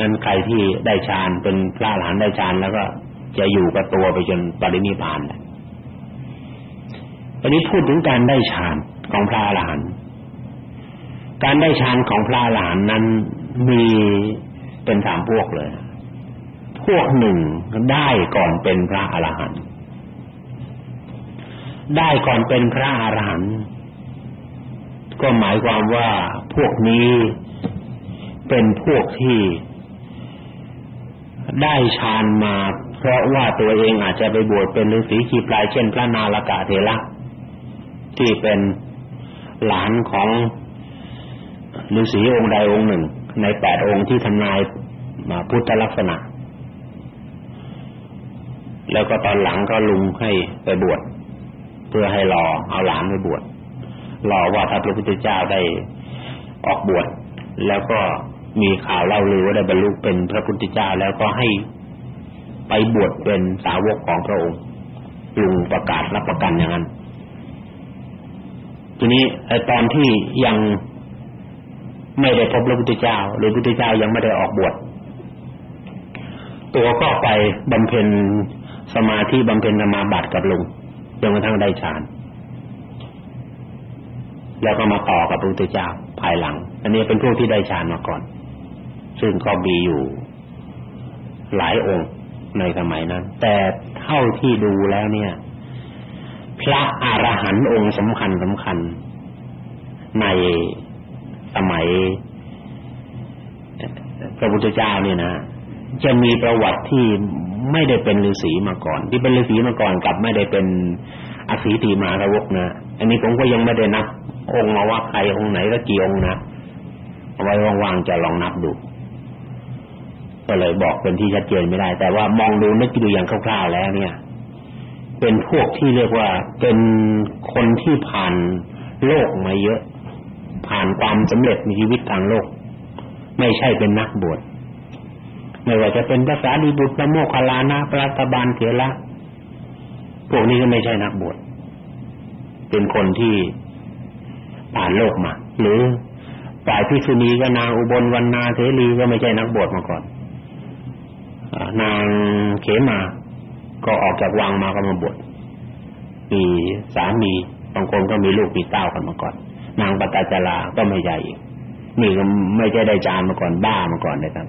นั้นใครที่ได้ฌานเป็นพระหลานได้ฌานแล้วก็จะอยู่กับตัวไปจนปรินิพพานอันนี้พูดถึงการได้ฌานของพระอรหันต์ การได้ฌานของพระอรหันต์นั้นมีเป็นสามพวกเลย พวกหนึ่งได้ก่อนเป็นพระอรหันต์ได้ก่อนเป็นพระอรหันต์ก็หมายความว่าพวกนี้เป็นพวกที่ได้ฌานมา เพราะว่าตัวเองอาจจะไปบวชเป็นฤาษีขีปลายเช่นพระนาลกะเทระที่เป็นหลานของ ฤาษีองค์ใดองค์หนึ่ง ในแปดองค์ที่ทำนายมาพุทธลักษณะ แล้วก็ตอนหลังก็ลุงให้ไปบวชเพื่อให้รอเอาหลานไปบวชรอว่าถ้าพระพุทธเจ้าได้ออกบวชแล้วก็มีข่าวเล่าลือว่าได้บรรลุเป็นพระพุทธเจ้าแล้วก็ให้ไปบวชเป็นสาวกของพระองค์ลุงประกาศรับประกันอย่างนั้น ทีนี้ตอนที่ยัง ไม่ได้พบพระพุทธเจ้า หรือพระพุทธเจ้ายังไม่ได้ออกบวชตัวก็ไปบำเพ็ญสมาธิบำเพ็ญสมาบัติกับลุงจนกระทั่งได้ฌานแล้วก็มาต่อกับพระพุทธเจ้าภายหลัง อันนี้เป็นพวกที่ได้ฌานมาก่อน ซึ่งก็มีอยู่หลายองค์ในสมัยนั้น แต่เท่าที่ดูแล้วเนี่ย พระอรหันต์องค์สำคัญสำคัญใน สมัยพระพุทธเจ้าเนี่ยนะจะมีประวัติที่ไม่ได้เป็นฤาษีมาก่อน ที่เป็นฤาษีมาก่อนกับไม่ได้เป็นอสีติมารวกนะอันนี้ผมก็ยังไม่ได้นับองค์มาว่าใครองค์ไหนก็กี่องค์นะเอาไว้ว่างๆจะลองนับดูก็เลยบอกเป็นที่ชัดเจนไม่ได้ แต่ว่ามองดูนึกดูอย่างคร่าวๆแล้ว เนี่ย เป็นพวกที่เรียกว่าเป็นคนที่ผ่านโลกมาเยอะ ผ่านความสำเร็จในชีวิตทางโลก ไม่ใช่เป็นนักบวชไม่ว่าจะเป็นภาษาดีบุตรพระโมคคัลลานะพระตบานเถระพวกนี้ก็ไม่ใช่นักบวชเป็นคนที่ผ่านโลกมา หรือฝ่ายพิษุณีก็นางอุบลวรรณาเสรีก็ไม่ใช่นักบวชมาก่อนนางเขมาก็ออกจากวังมาก็มาบวชมีสามีบางคนก็มีลูกมีเต้ากันมาก่อน นางปตจาราก็ไม่ใช่อีกนี่ก็ไม่ใช่ได้จานมาก่อนบ้ามาก่อนเลยครับ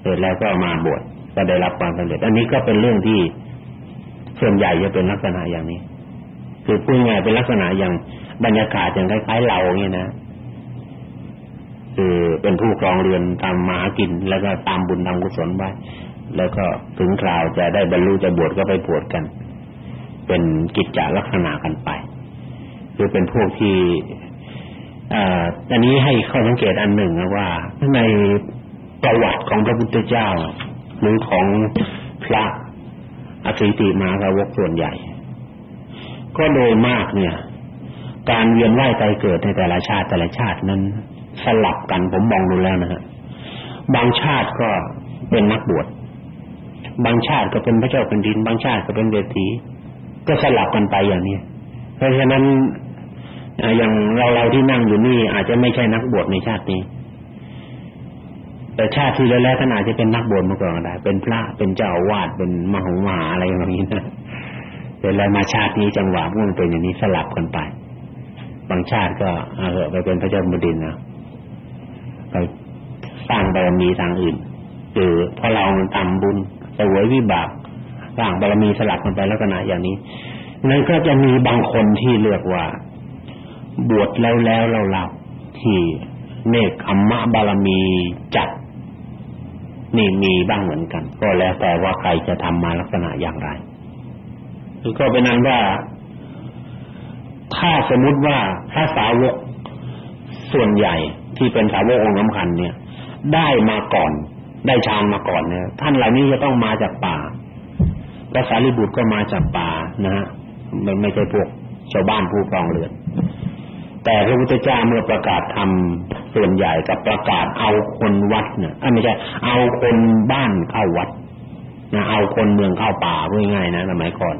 เสร็จแล้วก็มาบวชก็ได้รับความสำเร็จ อันนี้ก็เป็นเรื่องที่ส่วนใหญ่จะเป็นลักษณะอย่างนี้ คือพูดง่ายเป็นลักษณะอย่างบรรยากาศอย่างคล้ายๆเราเนี่ยนะคือเป็นผู้ครองเรือนตามมากิน แล้วก็ตามบุญตามกุศลไว้แล้วก็ถึงคราวจะได้บรรลุจะบวชก็ไปบวชกัน เป็นกิจจลักษณะกันไป คือเป็นพวกที่อันนี้ให้ข้อสังเกตอันหนึ่งนะว่าในประวัติของพระพุทธเจ้า หรือของพระอสิติมาสาวกส่วนใหญ่ ก็โดยมากเนี่ย การเวียนว่ายตายเกิดในแต่ละชาติแต่ละชาตินั้น สลับกันผมมองดูแล้วนะฮะบางชาติก็เป็นนักบวชบางชาติก็เป็นพระเจ้าแผ่นดิน บางชาติก็เป็นเดรีก็สลับกันไปอย่างนี้เพราะฉะนั้น อย่างเราเราที่นั่งอยู่นี่อาจจะไม่ใช่นักบวชในชาตินี้ แต่ชาติที่แล้วแล้วท่านอาจจะเป็นนักบวชมาก่อนก็ได้ เป็นพระเป็นเจ้าวาสเป็นมหงมาอะไรอย่างนี้นะแต่แล้วมาชาตินี้จังหวะมันเป็นอย่างนี้สลับกันไป บางชาติก็เออไปเป็นพระเจ้าแผ่นดินนะไปสร้างบารมีทางอื่นคือพอเราทำบุญสวยวิบากสร้างบารมีสลับกันไปลักษณะอย่างนี้นั้นก็จะมีบางคนที่เรียกว่า บวชแล้วแล้วเราเราที่เนคขมมะบารมีจัดนี่มีบ้างเหมือนกัน ก็แล้วแต่ว่าใครจะทำมาลักษณะอย่างไรคือก็เป็นนั้นว่า ถ้าสมมุติว่าพระสาวกส่วนใหญ่ที่เป็นสาวกองค์สำคัญเนี่ย ได้มาก่อน ได้ฌานมาก่อนเนี่ยท่านเหล่านี้จะต้องมาจากป่าพระสารีบุตรก็มาจากป่านะฮะไม่ไม่ใช่พวกชาวบ้านผู้ครองเรือน แต่พระพุทธเจ้าเมื่อประกาศทำส่วนใหญ่กับประกาศเอาคนวัดเนี่ยไม่ใช่เอาคนบ้านเข้าวัดนะเอาคนเมืองเข้าป่าพูดง่ายนะสมัยก่อน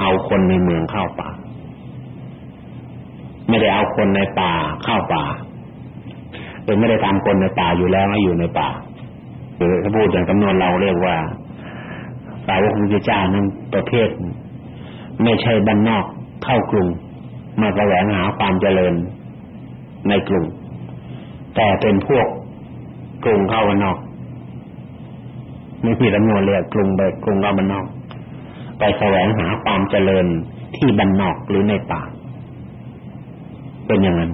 เอาคนในเมืองเข้าป่า ไม่ได้เอาคนในป่าเข้าป่าโดยไม่ได้ทำคนในป่าอยู่แล้วให้อยู่ในป่าคือถ้าพูดอย่างจำนวนเราเรียกว่าสาวกพระเจ้านั้นประเภทไม่ใช่บ้านนอกเข้ากรุง มาแสวงหาความเจริญในกรุงแต่เป็นพวกกรุงเข้าบ้านนอกไม่มีจำนวนเรียกกรุงไปกรุงเข้าบ้านนอก ไปแสวงหาความเจริญที่บ้านนอกหรือในป่าเป็นอย่างนั้น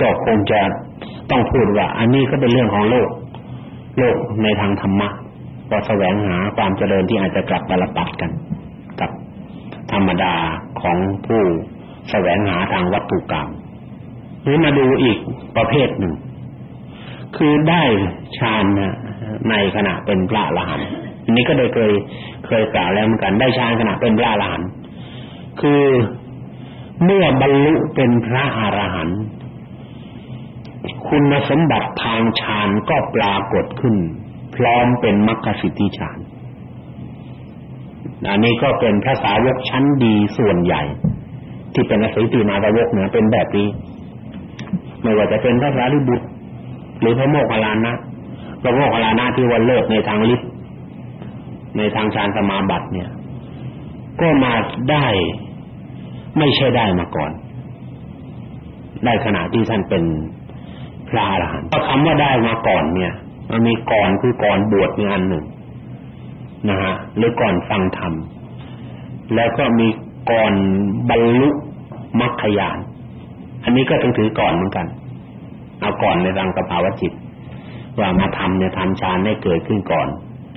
ก็คงจะต้องพูดว่า อันนี้ก็เป็นเรื่องของโลก โลกในทางธรรมะก็แสวงหาความเจริญที่อาจจะกลับมาละปัดกัน กับธรรมดา ของผู้แสวงหาทางวัตถุกรรมหรือมาดูอีกประเภทหนึ่ง คือได้ฌานในขณะเป็นพระอรหันต์อันนี้ก็ได้เคยเคยกล่าวแล้วเหมือนกันได้ฌานขณะเป็นพระอรหันต์คือเมื่อบรรลุเป็นพระอรหันต์คุณสมบัติทางฌานก็ปรากฏขึ้น พร้อมเป็นมรรคสิทธิฌาน อันนี้ก็เป็นพระสาวกชั้นดีส่วนใหญ่ ที่เป็นอสิติมาสาวกเนี่ยเป็นแบบนี้ไม่ว่าจะเป็นพระสารีบุตร หรือพระโมคคัลลานะพระโมคคัลลานะที่วันเลิกในทางฤทธิ์ในทางฌานสมาบัติเนี่ย ก็มาได้ไม่ใช่ได้มาก่อน ได้ขณะที่ท่านเป็นพระอรหันต์เพราะคำว่าได้มาก่อนเนี่ย มันมีก่อนคือก่อนบวชมีอันหนึ่ง นะฮะหรือก่อนฟังธรรมแล้วก็มีก่อนบรรลุมรรคญาณอันนี้ก็ต้องถือก่อนเหมือนกัน เอาก่อนในทางสภาวะจิต ว่ามาทำเนี่ยทำฌานให้เกิดขึ้นก่อน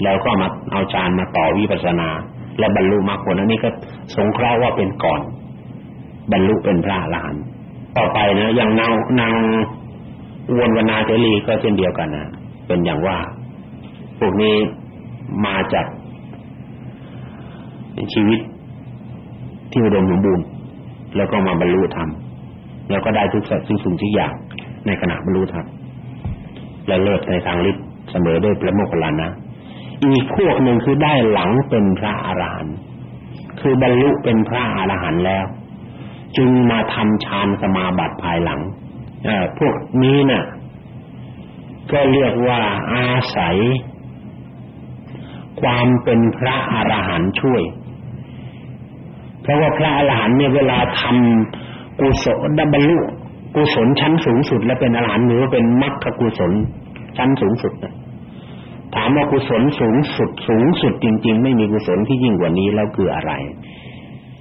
แล้วก็มาเอาฌานมาต่อวิปัสสนา และบรรลุมรรคผลอันนี้ก็สงเคราะห์ว่าเป็นก่อน บรรลุเป็นพระอรหันต์ต่อไปนะอย่างนางนางวนวนาเจรีก็เช่นเดียวกันนะเป็นอย่างว่าพวกนี้ มาจากชีวิตที่อุดมสมบูรณ์แล้วก็มาบรรลุธรรมแล้วก็ได้ทุกสัตว์ทุกสิ่งทุกอย่างในขณะบรรลุธรรมและเลิศในทางฤทธิ์เสมอด้วยพระโมคคัลลานะอีกพวกหนึ่งคือได้หลังเป็นพระอรหันต์คือบรรลุเป็นพระอรหันต์แล้ว จึงมาทำฌานสมาบัติภายหลังอพวกนี้น่ะก็เรียกว่าอาศัย ความเป็นพระอรหันต์ช่วย เพราะว่าพระอรหันต์เนี่ยเวลาทำกุศลบรรลุกุศลชั้นสูงสุด และเป็นอรหันต์หรือเป็นมรรคกุศลชั้นสูงสุดถามว่ากุศลสูงสุดสูงสุดจริง ๆ ไม่มีกุศลที่ยิ่งกว่านี้แล้วคืออะไร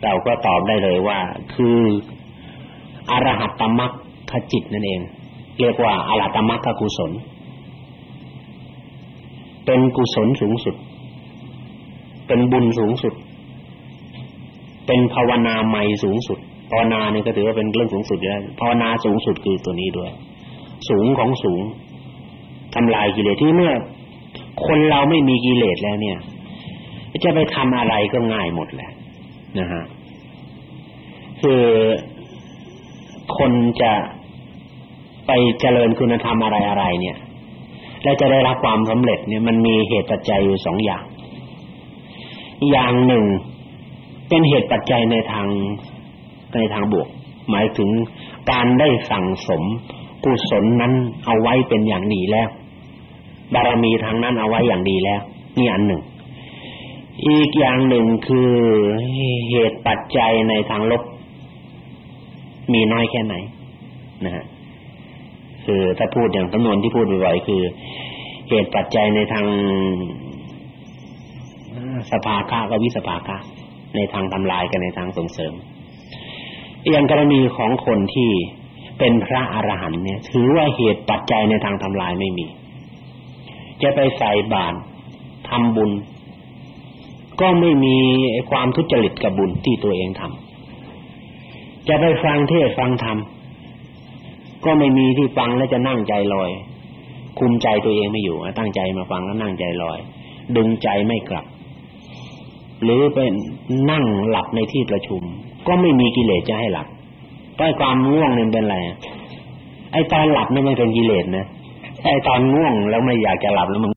เราก็ตอบได้เลยว่า คืออรหัตตมรรคจิตนั่นเอง เรียกว่าอรหัตตมรรคกุศลเป็นกุศลสูงสุด เป็นบุญสูงสุด เป็นภาวนาใหม่สูงสุดภาวนาเนี่ยก็ถือว่าเป็นเรื่องสูงสุดอยู่แล้วภาวนาสูงสุดคือตัวนี้ด้วย สูงของสูงทำลายกิเลสที่เมื่อ คนเราไม่มีกิเลสแล้วเนี่ยจะไปทำอะไรก็ง่ายหมดแหละนะฮะคือคนจะไปเจริญคุณธรรมอะไรอะไรเนี่ย และจะได้รับความสำเร็จเนี่ยมันมีเหตุปัจจัยอยู่สองอย่าง อย่างหนึ่ง เป็นเหตุปัจจัยในทางในทางบวก หมายถึงการได้สั่งสมกุศลนั้นเอาไว้เป็นอย่างดีแล้ว บารมีทางนั้นเอาไว้อย่างดีแล้ว นี่อันหนึ่ง อีกอย่างหนึ่งคือเหตุปัจจัยในทางลบ มีน้อยแค่ไหนนะฮะคือถ้าพูดอย่างจำนวนที่พูดบ่อยๆคือ เหตุปัจจัยในทาง สภาคะกับวิสภาคะในทางทำลายกับในทางส่งเสริมอย่างกรณีของคนที่เป็นพระอรหันต์เนี่ย ถือว่าเหตุปัจจัยในทางทำลายไม่มี จะไปใส่บาตรทำบุญ ก็ไม่มีความทุจริตกับบุญที่ตัวเองทำจะไปฟังเทศฟังธรรมก็ไม่มีที่ฟังแล้วจะนั่งใจลอย คุมใจตัวเองไม่อยู่ตั้งใจมาฟังแล้วนั่งใจลอย ดึงใจไม่กลับ หรือไปนั่งหลับในที่ประชุม ก็ไม่มีกิเลสจะให้หลับไอ้ความง่วงนี่เป็นอะไรไอ้ตอนหลับนี่มันเป็นกิเลสนะไอ้ตอนง่วงแล้วไม่อยากจะหลับแล้วมัน